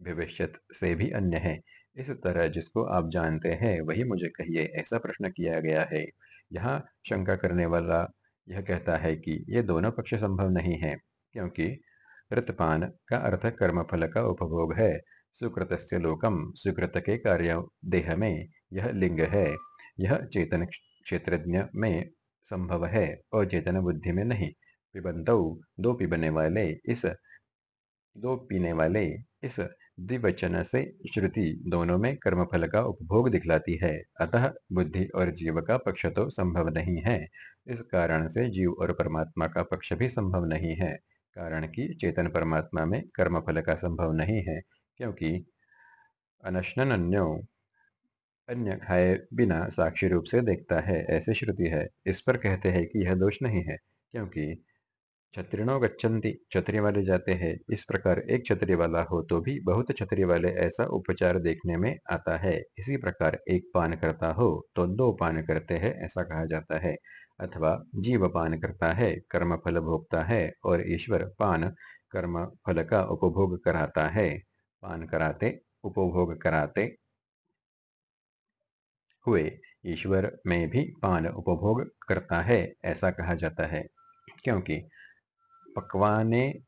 भविष्य से भी अन्य है। इस तरह जिसको आप जानते हैं, वही मुझे कहिए, ऐसा प्रश्न किया गया है। यहाँ शंका करने वाला यह कहता है कि ये दोनों पक्ष संभव नहीं है, क्योंकि ऋतपान का अर्थ कर्मफल का उपभोग है। सुकृत लोकम सुकृत के कार्य देह में यह लिंग है। यह चेतन क्षेत्रज्ञ में संभव है और चेतन बुद्धि में नहीं। पिबंत, दो पिबने वाले इस, दो पीने वाले इस द्विवचन से श्रुति दोनों में कर्मफल का उपभोग दिखलाती है। अतः बुद्धि और जीव का पक्ष तो संभव नहीं है। इस कारण से जीव और परमात्मा का पक्ष भी संभव नहीं है। कारण कि चेतन परमात्मा में कर्मफल का संभव नहीं है, क्योंकि अनशनन्यो अन्य खाए बिना साक्षी रूप से देखता है। ऐसे श्रुति है। इस पर कहते हैं कि यह दोष नहीं है, क्योंकि छत्रिणों गच्छन्ति छतरी वाले जाते हैं। इस प्रकार एक छतरी वाला हो तो भी बहुत छतरी वाले ऐसा उपचार देखने में आता है। इसी प्रकार एक पान करता हो तो दो पान करते हैं, ऐसा कहा जाता है। अथवा जीव पान करता है कर्म फल भोगता है और ईश्वर पान कर्म फल का उपभोग कराता है। पान कराते, उपभोग कराते हुए ईश्वर में भी पान उपभोग करता है, ऐसा कहा जाता है। क्योंकि पकवाने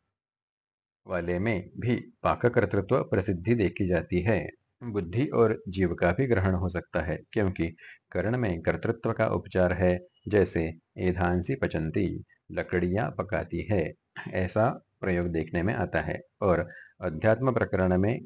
वाले में भी पाक कर्तृत्व प्रसिद्धि देखी जाती है। बुद्धि और जीव का भी ग्रहण हो सकता है, क्योंकि कर्ण में कर्तृत्व का उपचार है, जैसे एधांसी पचंती, लकड़ियाँ पकाती है, ऐसा प्रयोग देखने में आता है। और अध्यात्म प्रकरण में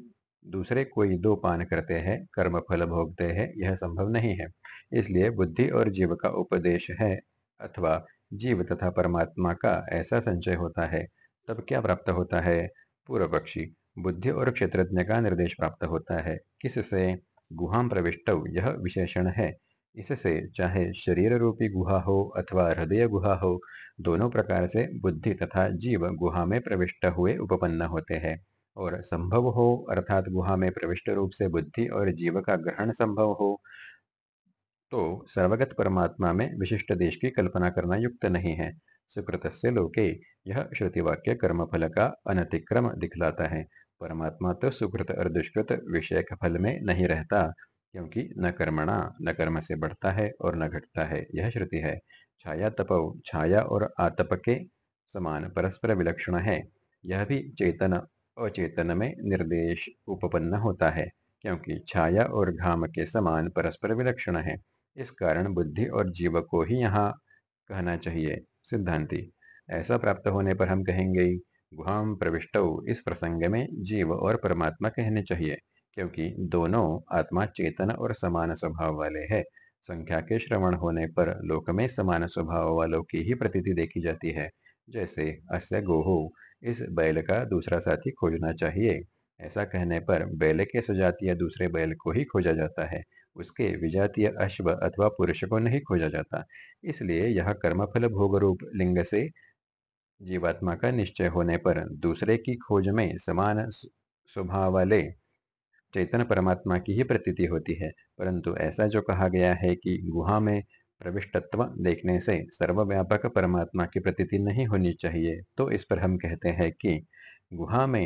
दूसरे कोई दो पान करते हैं, कर्म फल भोगते हैं, यह संभव नहीं है। इसलिए बुद्धि और जीव का उपदेश है, अथवा जीव तथा परमात्मा का ऐसा संचय होता है, तब क्या प्राप्त होता है? पूर्व पक्षी बुद्धि और क्षेत्रज्ञ का निर्देश प्राप्त होता है। किससे? गुहाम प्रविष्ट, यह विशेषण है। इससे चाहे शरीर रूपी गुहा हो अथवा हृदय गुहा हो, दोनों प्रकार से बुद्धि तथा जीव गुहा में प्रविष्ट हुए उपपन्न होते हैं। और संभव हो, अर्थात गुहा में प्रविष्ट रूप से बुद्धि और जीव का ग्रहण संभव हो तो सर्वगत परमात्मा में विशिष्ट देश की कल्पना करना युक्त नहीं है। सुकृत से लोके यह श्रुतिवाक्य कर्मफल का अनतिक्रम दिखलाता है। परमात्मा तो सुकृत और दुष्कृत विषय फल में नहीं रहता, क्योंकि न कर्मणा, न कर्म से बढ़ता है और न घटता है, यह श्रुति है। छाया तप छाया और आतप के समान परस्पर विलक्षण है। यह भी चेतन, अचेतन में निर्देश, उपपन्न होता है, क्योंकि छाया और घाम के समान परस्पर विलक्षण है। इस कारण बुद्धि और जीव को ही यहाँ कहना चाहिए, सिद्धांति। ऐसा प्राप्त होने पर हम कहेंगे गुहाम प्रविष्ट, इस प्रसंग में जीव और परमात्मा कहने चाहिए, क्योंकि दोनों आत्मा चेतन और समान स्वभाव वाले हैं। संख्या के श्रवण होने पर लोक में समान स्वभाव वालों की ही प्रतीति देखी जाती है, जैसे अस्य गोहो, इस बैल का दूसरा साथी खोजना चाहिए। ऐसा कहने पर बैल के सजातीय दूसरे बैल को ही खोजा जाता है। उसके विजातीय अश्व अथवा पुरुष को नहीं खोजा जाता। इसलिए यह कर्मफल भोग रूप लिंग से जीवात्मा का निश्चय होने पर दूसरे की खोज में समान स्वभाव वाले चैतन्य परमात्मा की ही प्रतीति होती है। परंतु ऐसा जो कहा गया है कि गुहा में प्रविष्टत्व देखने से सर्वव्यापक परमात्मा की प्रतीति नहीं होनी चाहिए तो इस पर हम कहते हैं कि गुहा में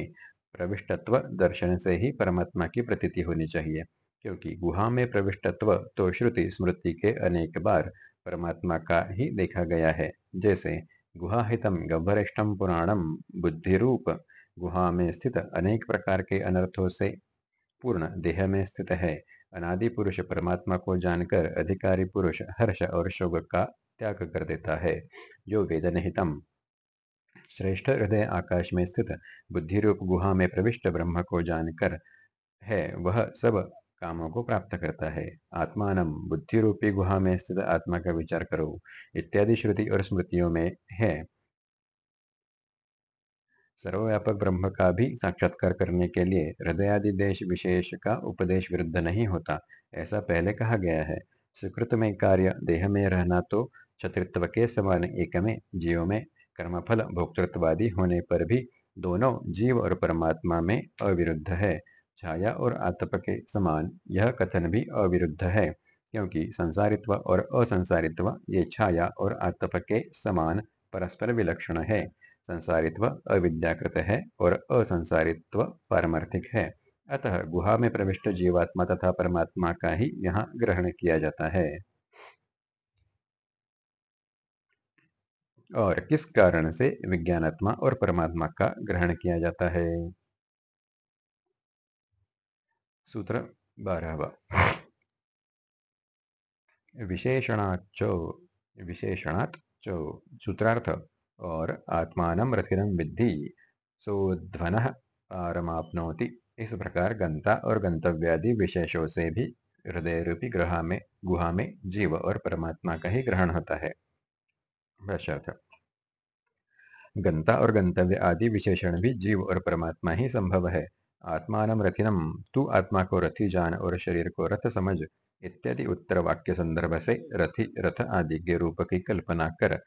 प्रविष्टत्व दर्शन से ही परमात्मा की प्रतीति होनी चाहिए। क्योंकि गुहा में प्रविष्टत्व तो श्रुति स्मृति के अनेक बार परमात्मा का ही देखा गया है। जैसे गुहाहितम गह्वरिष्ठम पुराणम बुद्धिरूप, गुहा में स्थित अनेक प्रकार के अनर्थों से पूर्ण देह में स्थित है। अनादि पुरुष परमात्मा को जानकर अधिकारी पुरुष हर्ष और शोक का त्याग कर देता है। जो वेदनहितम। श्रेष्ठ हृदय आकाश में स्थित बुद्धि रूप गुहा में प्रविष्ट ब्रह्म को जानकर है, वह सब कामों को प्राप्त करता है। आत्मानम बुद्धि रूपी गुहा में स्थित आत्मा का विचार करो, इत्यादि श्रुति और स्मृतियों में है। सर्वव्यापक ब्रह्म का भी साक्षात्कार करने के लिए हृदयादि देश विशेष का उपदेश विरुद्ध नहीं होता, ऐसा पहले कहा गया है। सुकृत में कार्य देह में रहना तो क्षत्रित्व के समान एक में जीव में कर्मफल भोक्तृत्वादी होने पर भी दोनों जीव और परमात्मा में अविरुद्ध है। छाया और आतप के समान यह कथन भी अविरुद्ध है, क्योंकि संसारित्व और असंसारित्व, ये छाया और आतप के समान परस्पर विलक्षण है। संसारित्व अविद्याकृत है और असंसारित्व पारमार्थिक है। अतः गुहा में प्रविष्ट जीवात्मा तथा परमात्मा का ही यहाँ ग्रहण किया जाता है। और किस कारण से विज्ञानात्मा और परमात्मा का ग्रहण किया जाता है? सूत्र बारहवा विशेषणाच विशेषणात् सूत्रार्थ और आत्मान रथिरम विद्धि, सोध्वन पारमाप्नोति। इस प्रकार गंता और गंतव्यादि विशेषों से भी हृदय रूपी ग्रह में, गुहा में जीव और परमात्मा का ही ग्रहण होता है। गंता और गंतव्य आदि विशेषण भी जीव और परमात्मा ही संभव है। आत्मान रथिनम तू आत्मा को रथी जान और शरीर को रथ समझ। इत्यादि उत्तर वाक्य संदर्भ से रथी, रथ आदि के रूप की कल्पना कर।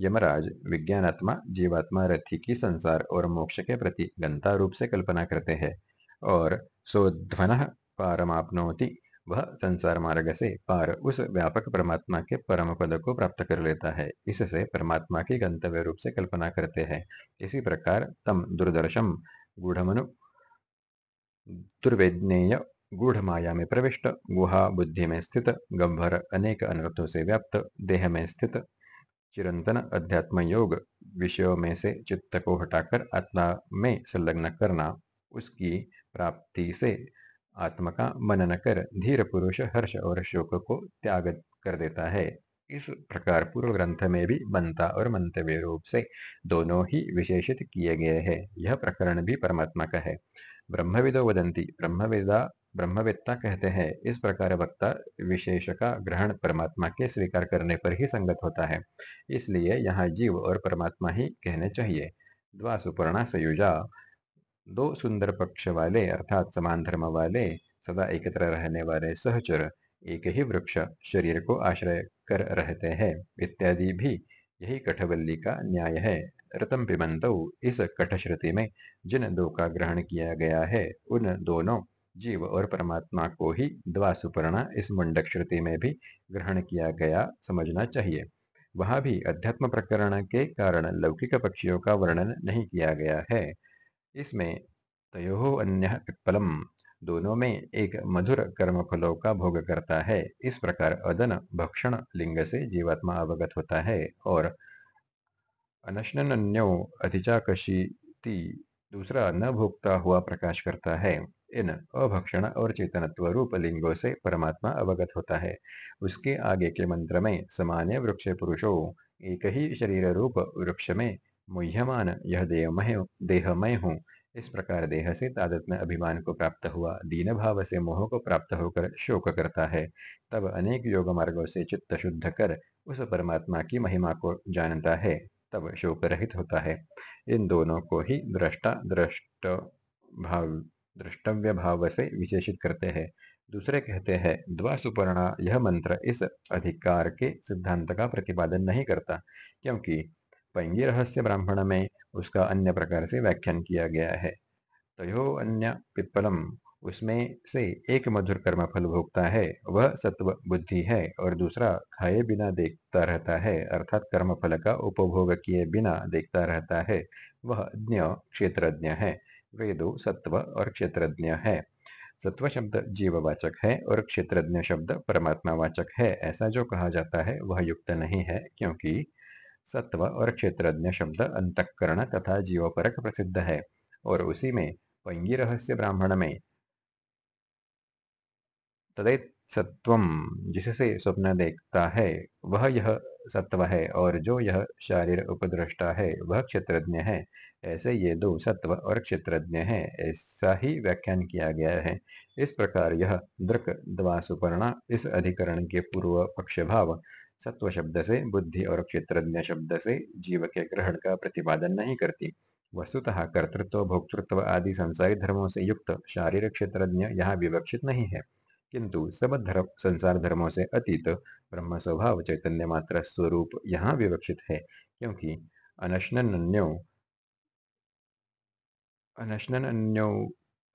यमराज, विज्ञानात्मा, जीवात्मा रथी की संसार और मोक्ष के प्रति गंता रूप से कल्पना करते हैं। और सोध्वन पारमापनोति, वह संसार मार्ग से पार उस व्यापक परमात्मा के परम पद को प्राप्त कर लेता है। इससे परमात्मा की गंतव्य रूप से कल्पना करते हैं। इसी प्रकार तम दुर्दर्शम, गूढ़मनु दुर्वेदनेय गूढ़ माया में प्रविष्ट। गुहा बुद्धि में स्थित। गंभर अनेक अनर्थों से व्याप्त। देह में स्थित। चिरंतन अध्यात्म योग विषयों में से चित्त को हटाकर आत्मा में संलग्न करना। उसकी प्राप्ति से आत्मा का मनन कर धीर पुरुष, हर्ष और शोक को त्याग कर देता है। इस प्रकार पूर्व ग्रंथ में भी बनता और मंतव्य रूप से दोनों ही विशेषित किए गए हैं। यह प्रकरण भी परमात्मा का है। ब्रह्मविदो वदंती ब्रह्मविदा, ब्रह्मवेत्ता कहते हैं। इस प्रकार वक्ता विशेष का ग्रहण परमात्मा के स्वीकार करने पर ही संगत होता है। इसलिए यहाँ जीव और परमात्मा ही कहने चाहिए। द्वा सुपर्णा सयुजा। दो सुंदर पक्ष वाले अर्थात समान धर्म वाले, सदा एकत्र रहने वाले सहचर, एक ही वृक्ष शरीर को आश्रय कर रहते हैं। इत्यादि भी यही कठवल्ली का न्याय है। रतम पिबंत इस कठश्रुति में जिन दो का ग्रहण किया गया है, उन दोनों जीव और परमात्मा को ही द्वासुपर्णा इस मुंडक श्रुति में भी ग्रहण किया गया समझना चाहिए। वहाँ भी अध्यात्म प्रकरण के कारण लौकिक पक्षियों का वर्णन नहीं किया गया है। इसमें तयो अन्य पिप्पलम दोनों में एक मधुर कर्म फलों का भोग करता है। इस प्रकार अदन, भक्षण, लिंग से जीवात्मा अवगत होता है और अनशन्यो अधिचाकशीति दूसरा न भोगता हुआ प्रकाश करता है। इन अभक्षण और चेतनत्व रूप लिंगों से परमात्मा अवगत होता है। उसके आगे के मंत्र में सामान्य वृक्ष पुरुषो, एक ही शरीर रूप वृक्ष में, मुह्यमान, यह देहमय देहमय हूँ। इस प्रकार देह से तादत्म्य अभिमान को प्राप्त हुआ दीन भाव से मोह को प्राप्त होकर शोक करता है। तब अनेक योग मार्गों से चित्त शुद्ध कर उस परमात्मा की महिमा को जानता है। तब शोक रहित होता है। इन दोनों को ही दृष्टा, दृष्ट, भाव द्रष्टव्य भाव से विशेषित करते हैं। दूसरे कहते हैं, द्वासुपर्णा, यह मंत्र इस अधिकार के सिद्धांत का प्रतिपादन नहीं करता, क्योंकि पैंगी रहस्य ब्राह्मण में उसका अन्य प्रकार से व्याख्यान किया गया है। तयो अन्य पिप्पलम उसमें से एक मधुर कर्म फल भोगता है, वह सत्व बुद्धि है और दूसरा खाए बिना देखता रहता है, अर्थात कर्म फल का उपभोग किए बिना देखता रहता है, वह ज्ञ क्षेत्रज्ञ है। वेदो सत्व और क्षेत्रज्ञ है। सत्व शब्द जीववाचक है और क्षेत्रज्ञ शब्द परमात्मा वाचक है। ऐसा जो कहा जाता है, वह युक्त नहीं है, क्योंकि सत्व और क्षेत्रज्ञ शब्द अंतकरण तथा जीवपरक प्रसिद्ध है और उसी में पंगी रहस्य ब्राह्मण में तदैत सत्वम जिससे स्वप्न देखता है, वह यह सत्व है और जो यह शारीर उपद्रष्टा है, वह क्षेत्रज्ञ है। ऐसे ये दो सत्व और क्षेत्रज्ञ है, ऐसा ही व्याख्यान किया गया है। इस प्रकार यह दृक द्वासुपर्णा, इस अधिकरण के पूर्व पक्ष भाव सत्व शब्द से, बुद्धि और क्षेत्रज्ञ शब्द से जीव के ग्रहण का प्रतिपादन नहीं करती। वस्तुतः कर्तृत्व, भोक्तृत्व आदि संसारी धर्मों से युक्त शारीरिक क्षेत्रज्ञ यहाँ विवक्षित नहीं है। किंतु सब धर्म संसार धर्मों से अतीत ब्रह्म स्वभाव चैतन्य मात्र स्वरूप यहाँ विवक्षित है, क्योंकि अनशनन्यो अनशनन्यो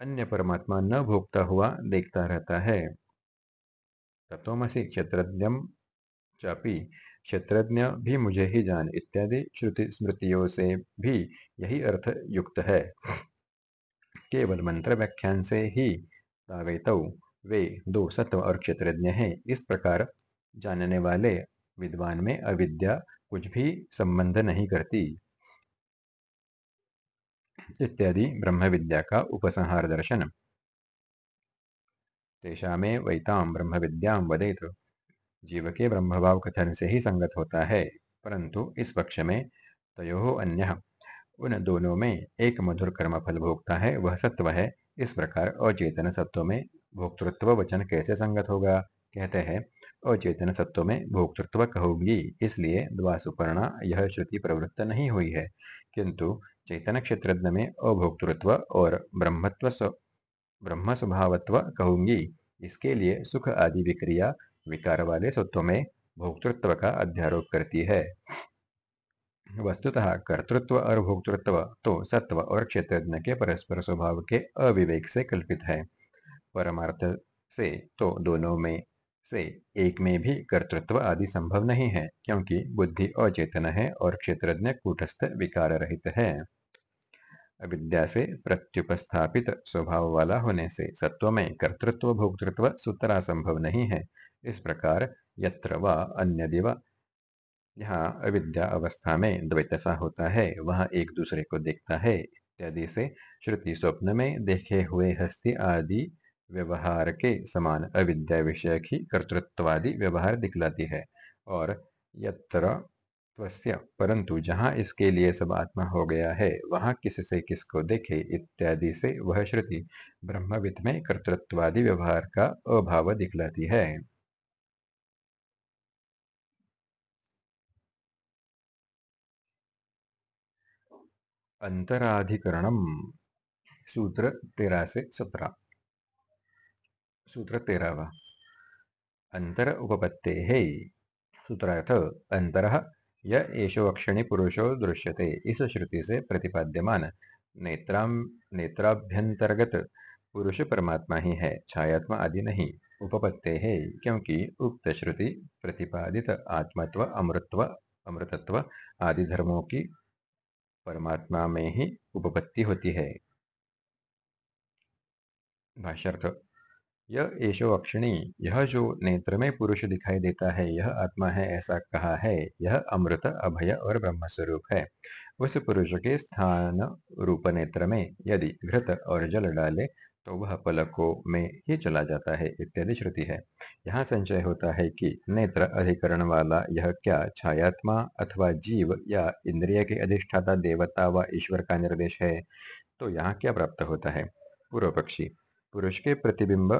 अन्य परमात्मा न भोगता हुआ देखता रहता है। क्षेत्रज्ञ भी मुझे ही जान, इत्यादि श्रुति, स्मृतियों से भी यही अर्थ युक्त है। केवल मंत्र व्याख्यान से ही तावेतौ वे दो सत्व और क्षेत्रज्ञ हैं। इस प्रकार जानने वाले विद्वान में अविद्या कुछ भी संबंध नहीं करती। इत्यादि ब्रह्म विद्या का उपसंहार दर्शन। तेषा में वैताम ब्रह्म विद्याम वदेत। जीव के ब्रह्मभाव कथन से ही संगत होता है, परंतु इस पक्ष में तयो अन्य। उन दोनों में एक मधुर कर्म फल भोगता है, वह सत्व है। इस प्रकार अचेतन सत्व में भोक्तृत्व वचन कैसे संगत होगा? कहते हैं, अचेतन सत्व में भोक्तृत्व कहूँगी। इसलिए द्वासुपर्णा यह श्रुति प्रवृत्त नहीं हुई है। किंतु चैतन्य क्षेत्र में अभोक्तृत्व और ब्रह्मत्व ब्रह्म स्वभावत्व कहूँगी। इसके लिए सुख आदि विक्रिया विकार वाले सत्व में भोक्तृत्व का अध्यारोप करती है। वस्तुतः कर्तृत्व और भोक्तृत्व तो सत्व और क्षेत्रज्ञ के परस्पर स्वभाव के अविवेक से कल्पित है। परमार्थ से तो दोनों में से एक में भी कर्तृत्व आदि संभव नहीं है, क्योंकि बुद्धि अचेतन है और क्षेत्रज्ञ कूटस्थ विकार रहित है। अविद्या से प्रत्युपस्थापित स्वभाव वाला होने से सत्व में कर्तृत्व भोक्तृत्व सूत्रा संभव नहीं है। इस प्रकार यत्र व अन्य दिवा यहाँ अविद्या अवस्था में द्वैतसा होता है, वह एक दूसरे को देखता है। इत्यादि से श्रुति स्वप्न में देखे हुए हस्ती आदि व्यवहार के समान अविद्या विषय की कर्तृत्वादि व्यवहार दिखलाती है। और यत्र परंतु जहाँ इसके लिए सब आत्मा हो गया है, वहाँ किससे किसको देखे इत्यादि से वह श्रुति ब्रह्मविद में कर्तृत्वादि व्यवहार का अभाव दिखलाती है। अंतराधिकरणम, सूत्र तेरह से सत्रह। सूत्र तेरहवा अंतर उपपत्ते है। सूत्रार्थ अंतर येषो अक्षिणी पुरुषो दृश्यते। इस श्रुति से प्रतिपाद्यमान। नेत्राम नेत्राभ्यंतर्गत पुरुष परमात्मा ही है, छायात्मा आदि नहीं। उपपत्ते है, क्योंकि उक्त श्रुति प्रतिपादित आत्मत्व अमृतत्व अमृतत्व आदि धर्मों की परमात्मा में ही उपपत्ति होती है। भाष्यर्थ यह एशो अक्षिणी, यह जो नेत्र में पुरुष दिखाई देता है, यह आत्मा है ऐसा कहा है, यह अमृत, अभय और ब्रह्म स्वरूप है। उस पुरुष के स्थान रूप नेत्र में यदि घृत और जल डाले तो वह पलकों में ही चला जाता है, इत्यादि श्रुति है। यहाँ संचय होता है कि नेत्र अधिकरण वाला यह क्या छायात्मा अथवा जीव या इंद्रिय के अधिष्ठाता, देवता व ईश्वर का निर्देश है? तो यहाँ क्या प्राप्त होता है? पूर्व पक्षी पुरुष के प्रतिबिंब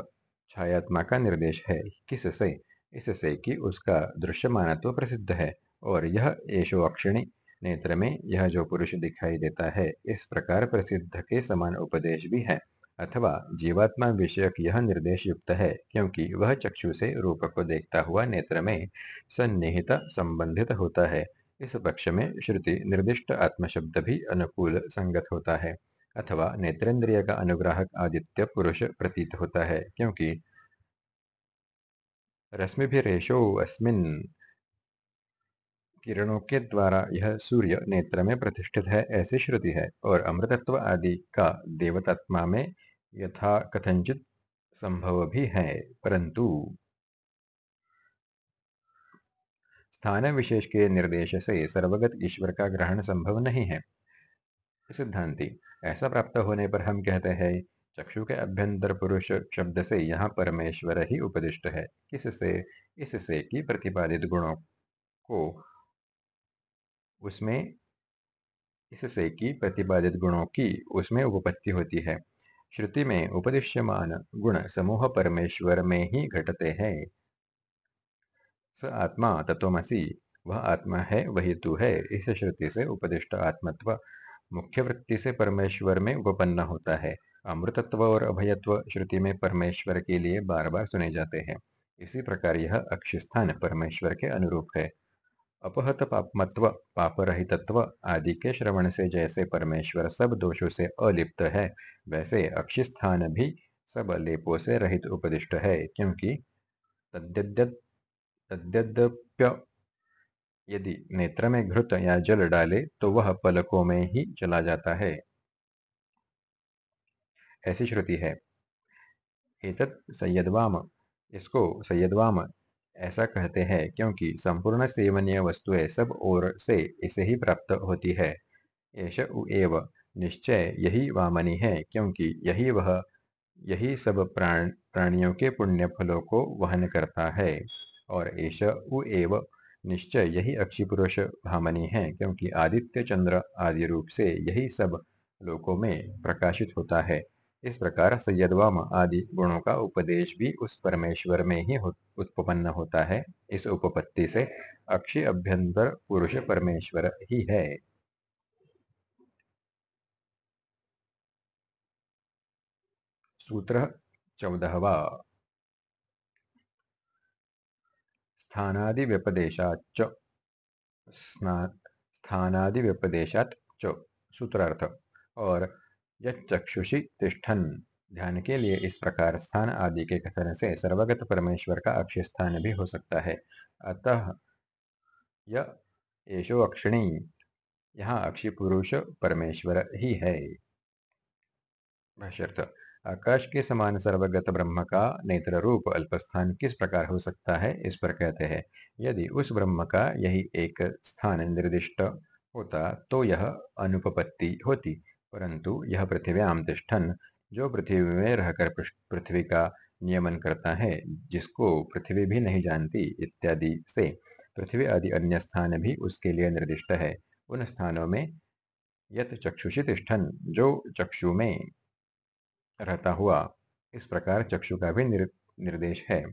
छायात्मा का निर्देश है। किससे इससे कि उसका दृश्यमानत्व प्रसिद्ध है और यह एशो अक्षिणी नेत्र में यह जो पुरुष दिखाई देता है, इस प्रकार प्रसिद्ध के समान उपदेश भी है। अथवा जीवात्मा विषयक यह निर्देश युक्त है, क्योंकि वह चक्षु से रूप को देखता हुआ नेत्र में सन्निहित संबंधित होता है। इस पक्ष में श्रुति निर्दिष्ट आत्म शब्द भी अनुकूल संगत होता है। अथवा नेत्रेंद्रिय का अनुग्राहक आदित्य पुरुष प्रतीत होता है, क्योंकि रश्मि भी रेशो अस्मिन किरणों के द्वारा यह सूर्य नेत्र में प्रतिष्ठित है, ऐसी श्रुति है। और अमृतत्व आदि का देवतात्मा में यथा कथंचित संभव भी है, परंतु स्थान विशेष के निर्देश से सर्वगत ईश्वर का ग्रहण संभव नहीं है। सिद्धांति, ऐसा प्राप्त होने पर हम कहते हैं चक्षु के अभ्यंतर पुरुष शब्द से यहाँ परमेश्वर ही उपदिष्ट है। किससे? इससे कि प्रतिपादित गुणों को उसमें, इससे कि प्रतिपादित गुणों की उसमें उपपत्ति होती है। श्रुति में उपदिश्यमान गुण समूह परमेश्वर में ही घटते हैं। स आत्मा तत्वमसी, वह आत्मा है, वही तू है। इस श्रुति से उपदिष्ट आत्मत्व मुख्य वृत्ति से परमेश्वर में उपपन्न होता है। अमृतत्व और अभयत्व श्रुति में परमेश्वर के लिए बार बार सुने जाते हैं। इसी प्रकार यह अक्षस्थान परमेश्वर के अनुरूप है। अपहत पापमत्व, पापरहितत्व आदि के श्रवण से जैसे परमेश्वर सब दोषों से अलिप्त है, वैसे अक्षिस्थान भी सब लेपों से रहित उपदिष्ट है, क्योंकि तद्यद्यप्य यदि नेत्र में घृत या जल डाले तो वह पलकों में ही चला जाता है। ऐसी श्रुति है। एतत् सय्यदवाम। इसको सय्यदवाम ऐसा कहते हैं क्योंकि संपूर्ण सेवनीय वस्तुएँ सब ओर से इसे ही प्राप्त होती है। एश एव, निश्चय यही वामनी है क्योंकि यही वह, यही सब प्राण, प्राणियों के पुण्य फलों को वहन करता है। और एश एव, निश्चय यही अक्षी पुरुष भामनी है क्योंकि आदित्य चंद्र आदि रूप से यही सब लोकों में प्रकाशित होता है। इस प्रकार सयदवाम आदि गुणों का उपदेश भी उस परमेश्वर में ही उत्पन्न होता है। इस उपपत्ति से अक्षय अभ्यंतर पुरुष परमेश्वर ही है। सूत्र चौदहवा। स्थानादि व्यपदेशाच स्थानादि व्यपदेशात सूत्रार्थ। और यक्षुषि तिष्ठन। ध्यान के लिए इस प्रकार स्थान आदि के कथन से सर्वगत परमेश्वर का अक्षय स्थान भी हो सकता है। अतः यशो अक्षिणी, यहाँ अक्षी पुरुष परमेश्वर ही है। आकाश के समान सर्वगत ब्रह्म का नेत्र रूप अल्पस्थान किस प्रकार हो सकता है? इस पर कहते हैं, यदि उस ब्रह्म का यही एक स्थान निर्दिष्ट होता तो यह अनुपपत्ति होती। परंतु यह पृथ्व्याम तिष्ठन जो पृथ्वी में रहकर पृथ्वी का नियमन करता है जिसको पृथ्वी भी नहीं जानती इत्यादि से पृथ्वी आदि अन्य स्थान भी उसके लिए निर्दिष्ट है। उन स्थानों में यत चक्षुषी तिष्ठन जो चक्षु में रहता हुआ इस प्रकार चक्षु का भी निर, निर्देश है।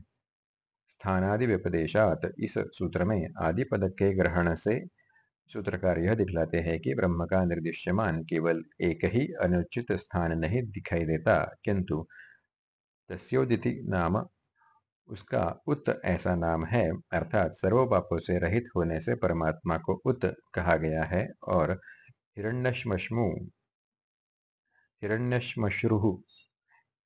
स्थानादि व्यपदेशात इस सूत्र में आदि पद के ग्रहण से सूत्रकार यह दिखलाते हैं कि ब्रह्म का निर्दिश्यमान केवल एक ही अनुचित स्थान नहीं दिखाई देता, किंतु तस्ोदिति नाम उसका उत ऐसा नाम है, अर्थात सर्व पापों से रहित होने से परमात्मा को उत कहा गया है और हिरण्यश्मश्मु, हिरण्यश्मश्रु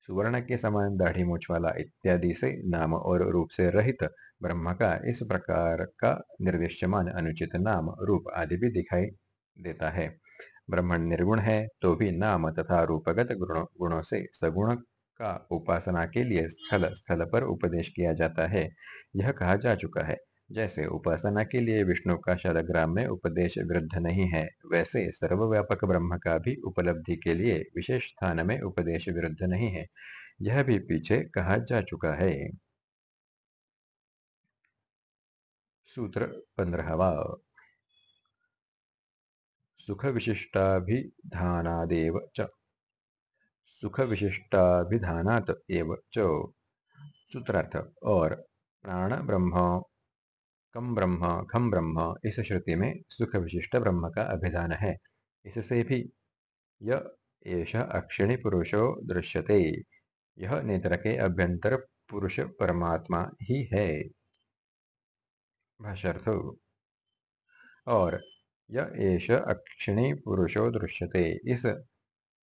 सुवर्ण के समान दाढ़ी मूछ वाला इत्यादि से नाम और रूप से रहित ब्रह्म का इस प्रकार का निर्देश्यमान अनुचित नाम, रूप आदि भी दिखाई देता है। ब्रह्मण निर्गुण है तो भी नाम तथा रूपगत गुणों से सगुण का उपासना के लिए स्थल स्थल पर उपदेश किया जाता है। यह कहा जा चुका है। जैसे उपासना के लिए विष्णु का शतग्राम में उपदेश विरुद्ध नहीं है, वैसे सर्वव्यापक ब्रह्म का भी उपलब्धि के लिए विशेष स्थान में उपदेश विरुद्ध नहीं है। यह भी पीछे कहा जा चुका है। सूत्र पंद्रहवा। सुख विशिष्टाभिधानादेव च। सुख विशिष्टाभिधानात एव च। सूत्रार्थ। और प्राण ब्रह्म कम ब्रह्म, खम ब्रह्म, इस श्रुति में सुख विशिष्ट ब्रह्म का अभिधान है। इससे भी यह अक्षिणी पुरुषो दृश्यते। यह नेत्र के अभ्यंतर पुरुष परमात्मा ही है। और यह अक्षिणी पुरुषो दृश्यते। इस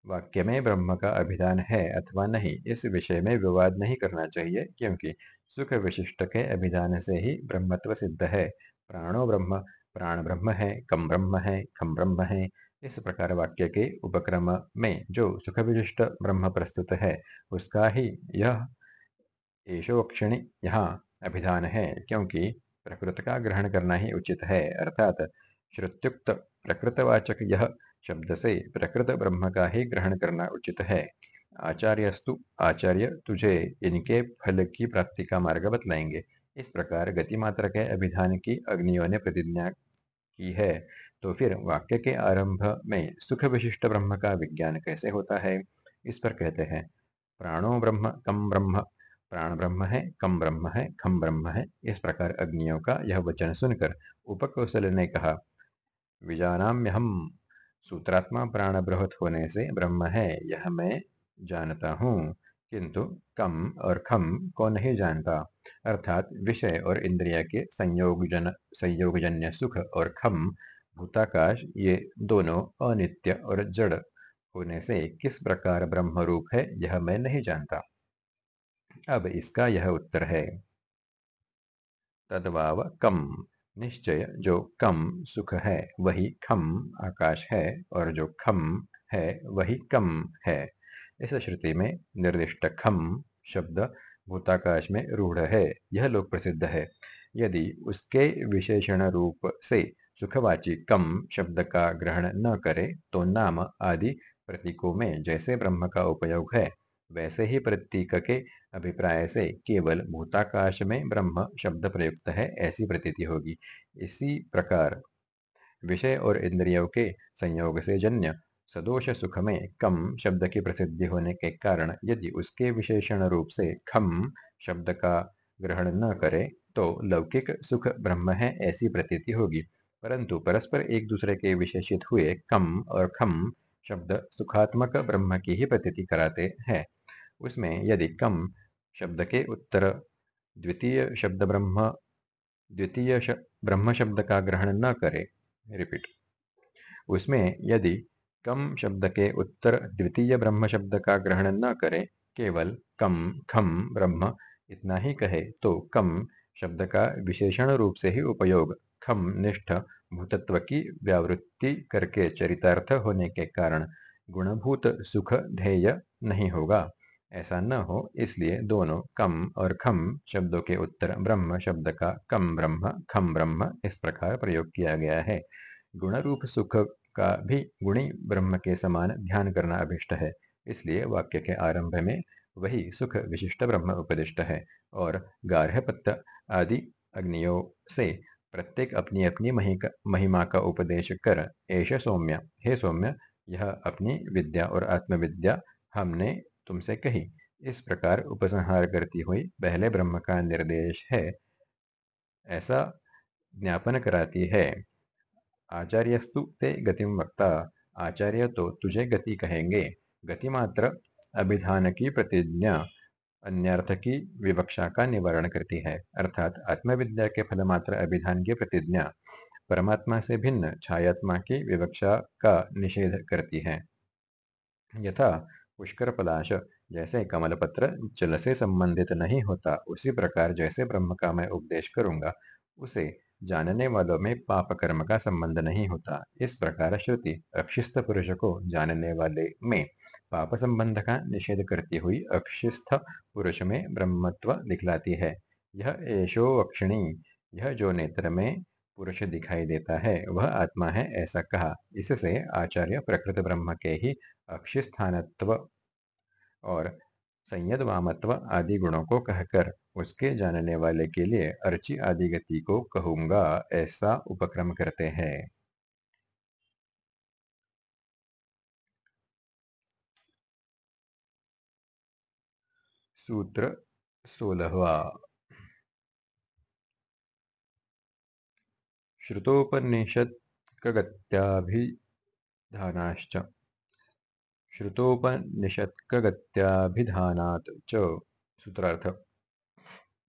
वाक्य में ब्रह्म का अभिधान है अथवा नहीं, इस विषय में विवाद नहीं करना चाहिए, क्योंकि सुख विशिष्ट के अभिधान से ही ब्रह्मत्व सिद्ध है। प्राणो ब्रह्म, प्राण ब्रह्म है, कम ब्रह्म है, खम ब्रह्म है। इस प्रकार वाक्य के उपक्रम में जो सुख विशिष्ट ब्रह्म प्रस्तुत है, उसका ही यह एशोक्षिणी यहाँ अभिधान है, क्योंकि प्रकृत का ग्रहण करना ही उचित है। अर्थात श्रुत्युक्त प्रकृतवाचक यह शब्द से प्रकृत ब्रह्म का ही ग्रहण करना उचित है। आचार्यस्तु, आचार्य, तुझे इनके फल की प्राप्ति का मार्ग बतलाएँगे। इस प्रकार गति मात्र के अभिधान की अग्नियों ने प्रतिज्ञा की है। तो फिर वाक्य के आरंभ में सुख विशिष्ट ब्रह्म का विज्ञान कैसे होता है? इस पर कहते हैं, प्राणो ब्रह्म, कम ब्रह्म। प्राण ब्रह्म है, कम ब्रह्म है, खम ब्रह्म है। इस प्रकार अग्नियों का यह वचन सुनकर उपकौशल ने कहा विजानाम्य हम सूत्रात्मा प्राण बृहत होने से ब्रह्म है, यह मैं जानता हूँ, किंतु कम और खम को नहीं जानता। अर्थात विषय और इंद्रिय के संयोगजन, संयोगजन्य सुख और खम, भूताकाश, ये दोनों अनित्य और जड़ होने से किस प्रकार ब्रह्म रूप है, यह मैं नहीं जानता। अब इसका यह उत्तर है। तदवाव कम, निश्चय जो कम सुख है, वही खम आकाश है, और जो खम है, वही कम है। इस श्रुति में निर्दिष्ट खम शब्द भूताकाश में रूढ़ है। यह लोक प्रसिद्ध है। यदि उसके विशेषण रूप से सुखवाची कम शब्द का ग्रहण न करे तो नाम आदि प्रतीकों में जैसे ब्रह्म का उपयोग है, वैसे ही प्रतीक के अभिप्राय से केवल भूताकाश में ब्रह्म शब्द प्रयुक्त है, ऐसी प्रतीति होगी। इसी प्रकार विषय और इंद्रियों के संयोग से जन्य सदोष सुख में कम शब्द की प्रसिद्धि होने के कारण यदि उसके विशेषण रूप से खम शब्द का ग्रहण न करे तो लौकिक सुख ब्रह्म है ऐसी प्रतीति होगी। परंतु परस्पर एक दूसरे के विशेषित हुए कम और खम शब्द सुखात्मक ब्रह्म की ही प्रतीति कराते हैं। उसमें यदि कम शब्द के उत्तर द्वितीय शब्द ब्रह्म, द्वितीय ब्रह्म शब्द का ग्रहण न करे रिपीट उसमें यदि कम शब्द के उत्तर द्वितीय ब्रह्म शब्द का ग्रहण न करे, केवल कम, खम, ब्रह्म इतना ही कहे तो कम शब्द का विशेषण रूप से ही उपयोग, खम निष्ठ भूतत्व की व्यावृत्ति करके चरितार्थ होने के कारण गुणभूत सुख ध्येय नहीं होगा। ऐसा न हो, इसलिए दोनों कम और खम शब्दों के उत्तर ब्रह्म शब्द का कम ब्रह्म, खम ब्रह्म इस प्रकार प्रयोग किया गया है। गुण रूप सुख का भी गुणी ब्रह्म के समान ध्यान करना अभिष्ट है। इसलिए वाक्य के आरंभ में वही सुख विशिष्ट ब्रह्म उपदिष्ट है और गार्हपत्त आदि अग्नियों से प्रत्येक अपनी अपनी महिमा का उपदेश कर ऐश सौम्य, हे सौम्य, यह अपनी विद्या और आत्मविद्या हमने तुमसे कही। इस प्रकार उपसंहार करती हुई पहले ब्रह्म का निर्देश है, ऐसा ज्ञापन कराती है। आचार्यस्तु ते गतिम वक्ता। आचार्य तो तुझे गति कहेंगे। गति मात्र अभिधान की प्रतिज्ञा अन्यर्थ की विवक्षा का निवारण करती है। अर्थात आत्मविद्या के फल मात्र अभिधान की प्रतिज्ञा, परमात्मा से भिन्न छायात्मा की विवक्षा का निषेध करती है। यथा पुष्कर पलाश जैसे कमल पत्र जल से संबंधित नहीं होता, उसी प्रकार जैसे ब्रह्म का मैं उपदेश करूँगा, उसे जानने वालों में पाप कर्म का संबंध नहीं होता। इस प्रकार श्रुति अक्षिस्त पुरुष को जानने वाले में पाप संबंध का निषेध करती हुई अक्षिस्थ पुरुष में ब्रह्मत्व दिखलाती है। यह ऐशो अक्षिणी यह जो नेत्र में पुरुष दिखाई देता है, वह आत्मा है ऐसा कहा। इससे आचार्य प्रकृत ब्रह्म के ही अक्षिस्थानत्व और संयद वामत्व आदि गुणों को कहकर उसके जानने वाले के लिए अर्ची आदि गति को कहूँगा ऐसा उपक्रम करते हैं। सूत्र सोलहवा। श्रुतोपनिषद कगत्याभिधानाश्च श्रुतोपनिषत्कगत्याभिधानात् च सूत्रार्थ।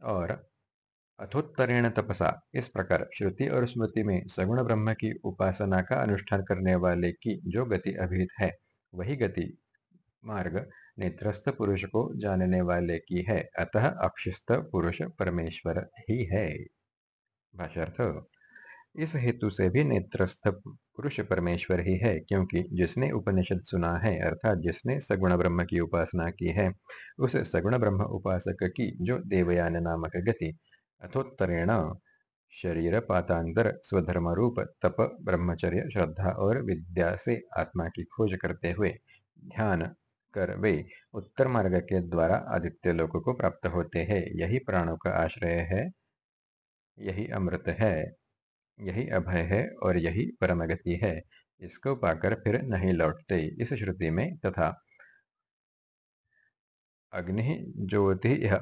और अथोत्तरेण तपसा, इस प्रकार श्रुति और स्मृति में सगुण ब्रह्म की उपासना का अनुष्ठान करने वाले की जो गति अभिहित है, वही गति मार्ग नेत्रस्थ पुरुष को जानने वाले की है, अतः अक्षिस्त पुरुष परमेश्वर ही है। भाषार्थ इस हेतु से भी नेत्रस्थ पुरुष परमेश्वर ही है, क्योंकि जिसने उपनिषद सुना है, अर्थात जिसने सगुण ब्रह्म की उपासना की है, उस सगुण ब्रह्म उपासक की जो देवयान नामक गति, अथोत्तरेण, शरीर पातांतर, स्वधर्म रूप, तप, ब्रह्मचर्य, श्रद्धा और विद्या से आत्मा की खोज करते हुए ध्यान कर वे उत्तर मार्ग के द्वारा आदित्य लोक को प्राप्त होते हैं। यही प्राणों का आश्रय है, यही अमृत है। यही अभय है और यही परम गति है। इसको पाकर फिर नहीं लौटते। इस श्रुति में तथा अग्नि ज्योति यह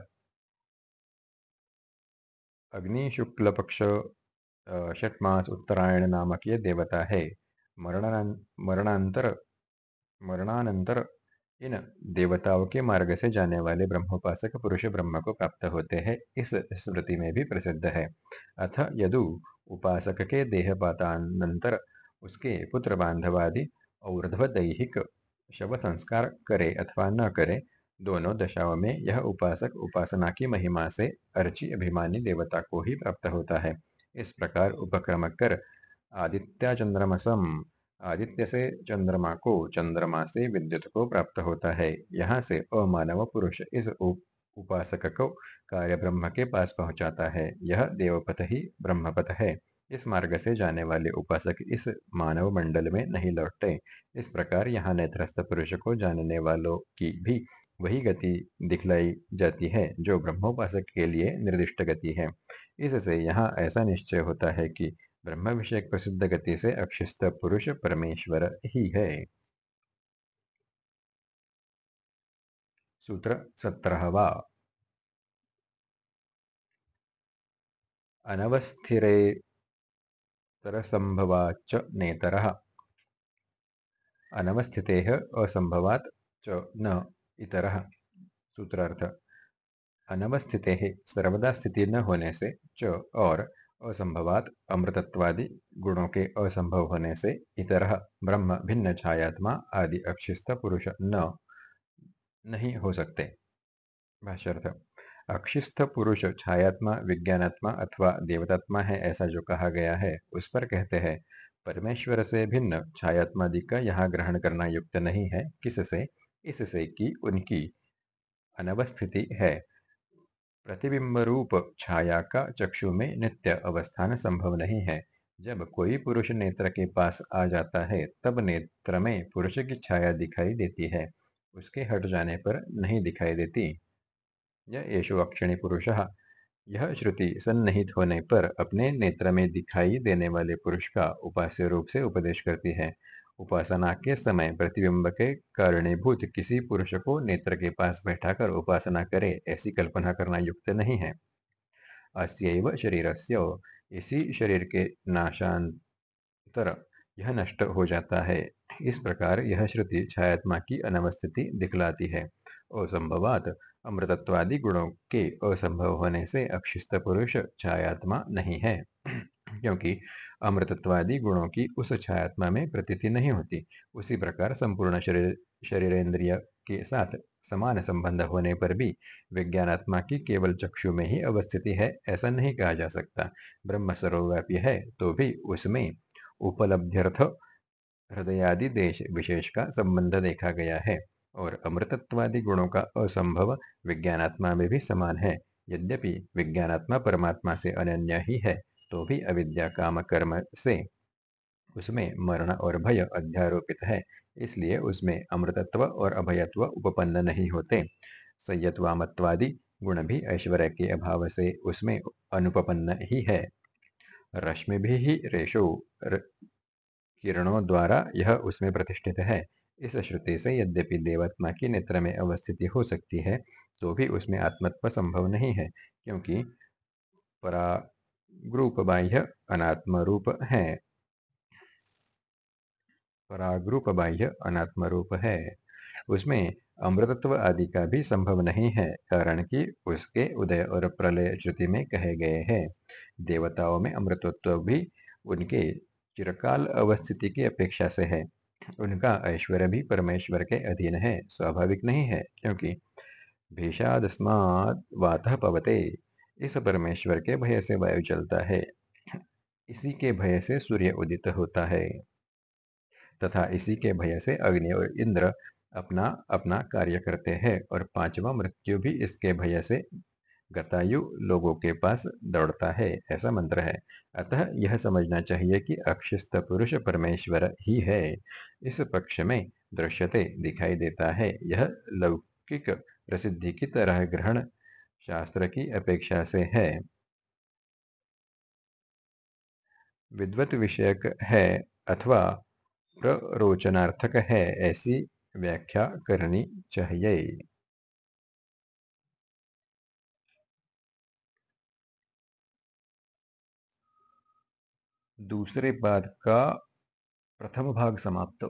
अग्नि शुक्ल पक्ष षटमास उत्तरायण नामक ये देवता है। मरणांतर, मरणानंतर इन देवताओं के मार्ग से जाने वाले ब्रह्मोपासक पुरुष ब्रह्म को प्राप्त होते हैं। इस स्मृति में भी प्रसिद्ध है। अथ यदु उपासक के देहपातानंतर उसके पुत्र बांधवादि और्ध्व दैहिक शव संस्कार करे अथवा न करे दोनों दशाओं में यह उपासक उपासना की महिमा से अर्ची अभिमानी देवता को ही प्राप्त होता है। इस प्रकार उपक्रम कर आदित्य चंद्रमसम आदित्य से चंद्रमा को चंद्रमा से विद्युत को प्राप्त होता है। यहाँ से अमानव पुरुष इस उप, उपासक को कार्य ब्रह्म के पास पहुंचाता है। यह देवपथ ही ब्रह्मपथ है। इस मार्ग से जाने वाले उपासक इस मानव मंडल में नहीं लौटते। इस प्रकार यहाँ नेत्रस्थ पुरुष को जानने वालों की भी वही गति दिखलाई जाती है, जो ब्रह्मोपासक के लिए निर्दिष्ट गति है। इससे यहाँ ऐसा निश्चय होता है कि ब्रह्म विषय प्रसिद्ध गति से अक्षिस्त पुरुष परमेश्वर ही है। सूत्र सत्रहवा अनवस्थिरे तरसंभवाच नेतरः। अनवस्थिते असंभवात च न इतरः। सूत्रार्थ। अनवस्थिते सर्वदा स्थिति न होने से च और असंभवात अमृतत्वादि गुणों के असंभव होने से इतर। ब्रह्म भिन्न छायात्मा आदि अक्षिस्त पुरुष न नहीं हो सकते। भाष्यर्थ, अक्षिस्थ पुरुष छायात्मा, विज्ञानात्मा अथवा देवतात्मा है ऐसा जो कहा गया है, उस पर कहते हैं, परमेश्वर से भिन्न छायात्मादि का यहाँ ग्रहण करना युक्त नहीं है, किससे? इससे कि उनकी अनवस्थिति है। प्रतिबिंब रूप छाया का चक्षु में नित्य अवस्थान संभव नहीं है। जब कोई पुरुष नेत्र के पास आ जाता है, तब नेत्र में पुरुष की छाया दिखाई देती है। उसके हट जाने पर नहीं दिखाई देती। यह येषु अक्षिणी पुरुष, यह श्रुति सन्निहित होने पर अपने नेत्र में दिखाई देने वाले पुरुष का उपास्य रूप से उपदेश करती है। उपासना के समय प्रतिबिंब के कारणीभूत किसी पुरुष को नेत्र के पास बैठाकर उपासना करे, ऐसी कल्पना करना युक्त नहीं है। अस्य शरीर इसी शरीर के नाशांतर यह नष्ट हो जाता है। इस प्रकार यह श्रुति छायात्मा की अनवस्थिति दिखलाती है। असंभवात, अमृतत्वादि गुणों के असंभव होने से अक्षिस्त पुरुष छायात्मा नहीं है। क्योंकि अमृतत्वादि गुणों की उस छायात्मा में प्रतीति नहीं होती। उसी प्रकार संपूर्ण शरीर शरीरेंद्रिय के साथ समान संबंध होने पर भी विज्ञानात्मा की केवल चक्षु में ही अवस्थिति है, ऐसा नहीं कहा जा सकता। ब्रह्म सर्वव्यापी है तो भी उसमें उपलब्ध्यर्थ हृदयादि देश विशेष का संबंध देखा गया है और अमृतत्वादि गुणों का असंभव विज्ञानात्मा में भी समान है। यद्यपि विज्ञानात्मा परमात्मा से अनन्य ही है तो भी अविद्या काम कर्म से उसमें मरण और भय अध्यारोपित है, इसलिए उसमें अमृतत्व और अभयत्व उपपन्न नहीं होते। संयत्वामत्वादि गुण भी ऐश्वर्य के अभाव से उसमें अनुपपन्न ही है। रश्मि भी रेशो किरणों द्वारा यह उसमें प्रतिष्ठित है। इस श्रुति से यद्यपि देवात्मा की नेत्र में अवस्थिति हो सकती है तो भी उसमें आत्मत्व संभव नहीं है, क्योंकि परा ग्रुप बाह्य अनात्म रूप है। पराग्रूप बाह्य अनात्म रूप है। उसमें अमृतत्व आदि का भी संभव नहीं है, कारण कि उसके उदय और प्रलय श्रुति में कहे गए हैं। देवताओं में अमृतत्व भी उनके चिरकाल अवस्थिति की अपेक्षा से है। उनका ऐश्वर्य भी परमेश्वर के अधीन है, स्वाभाविक नहीं है, क्योंकि भीषादस्मात् वातः पवते। इस परमेश्वर के भय से वायु चलता है, इसी के भय से सूर्य उदित होता है। तथा इसी के भय से अग्नि और इंद्र अपना अपना कार्य करते हैं और पांचवा मृत्यु भी इसके भय से गतायु लोगों के पास दौड़ता है, ऐसा मंत्र है। अतः यह समझना चाहिए कि अक्षिस्त पुरुष परमेश्वर ही है, इस पक्ष में दृश्यते दिखाई देता है। यह लौकिक प्रसिद्धि की तरह ग्रहण शास्त्र की अपेक्षा से है। विद्वत विषयक है अथवा प्ररोचनार्थक है, ऐसी व्याख्या करनी चाहिए। दूसरे पाद का प्रथम भाग समाप्त।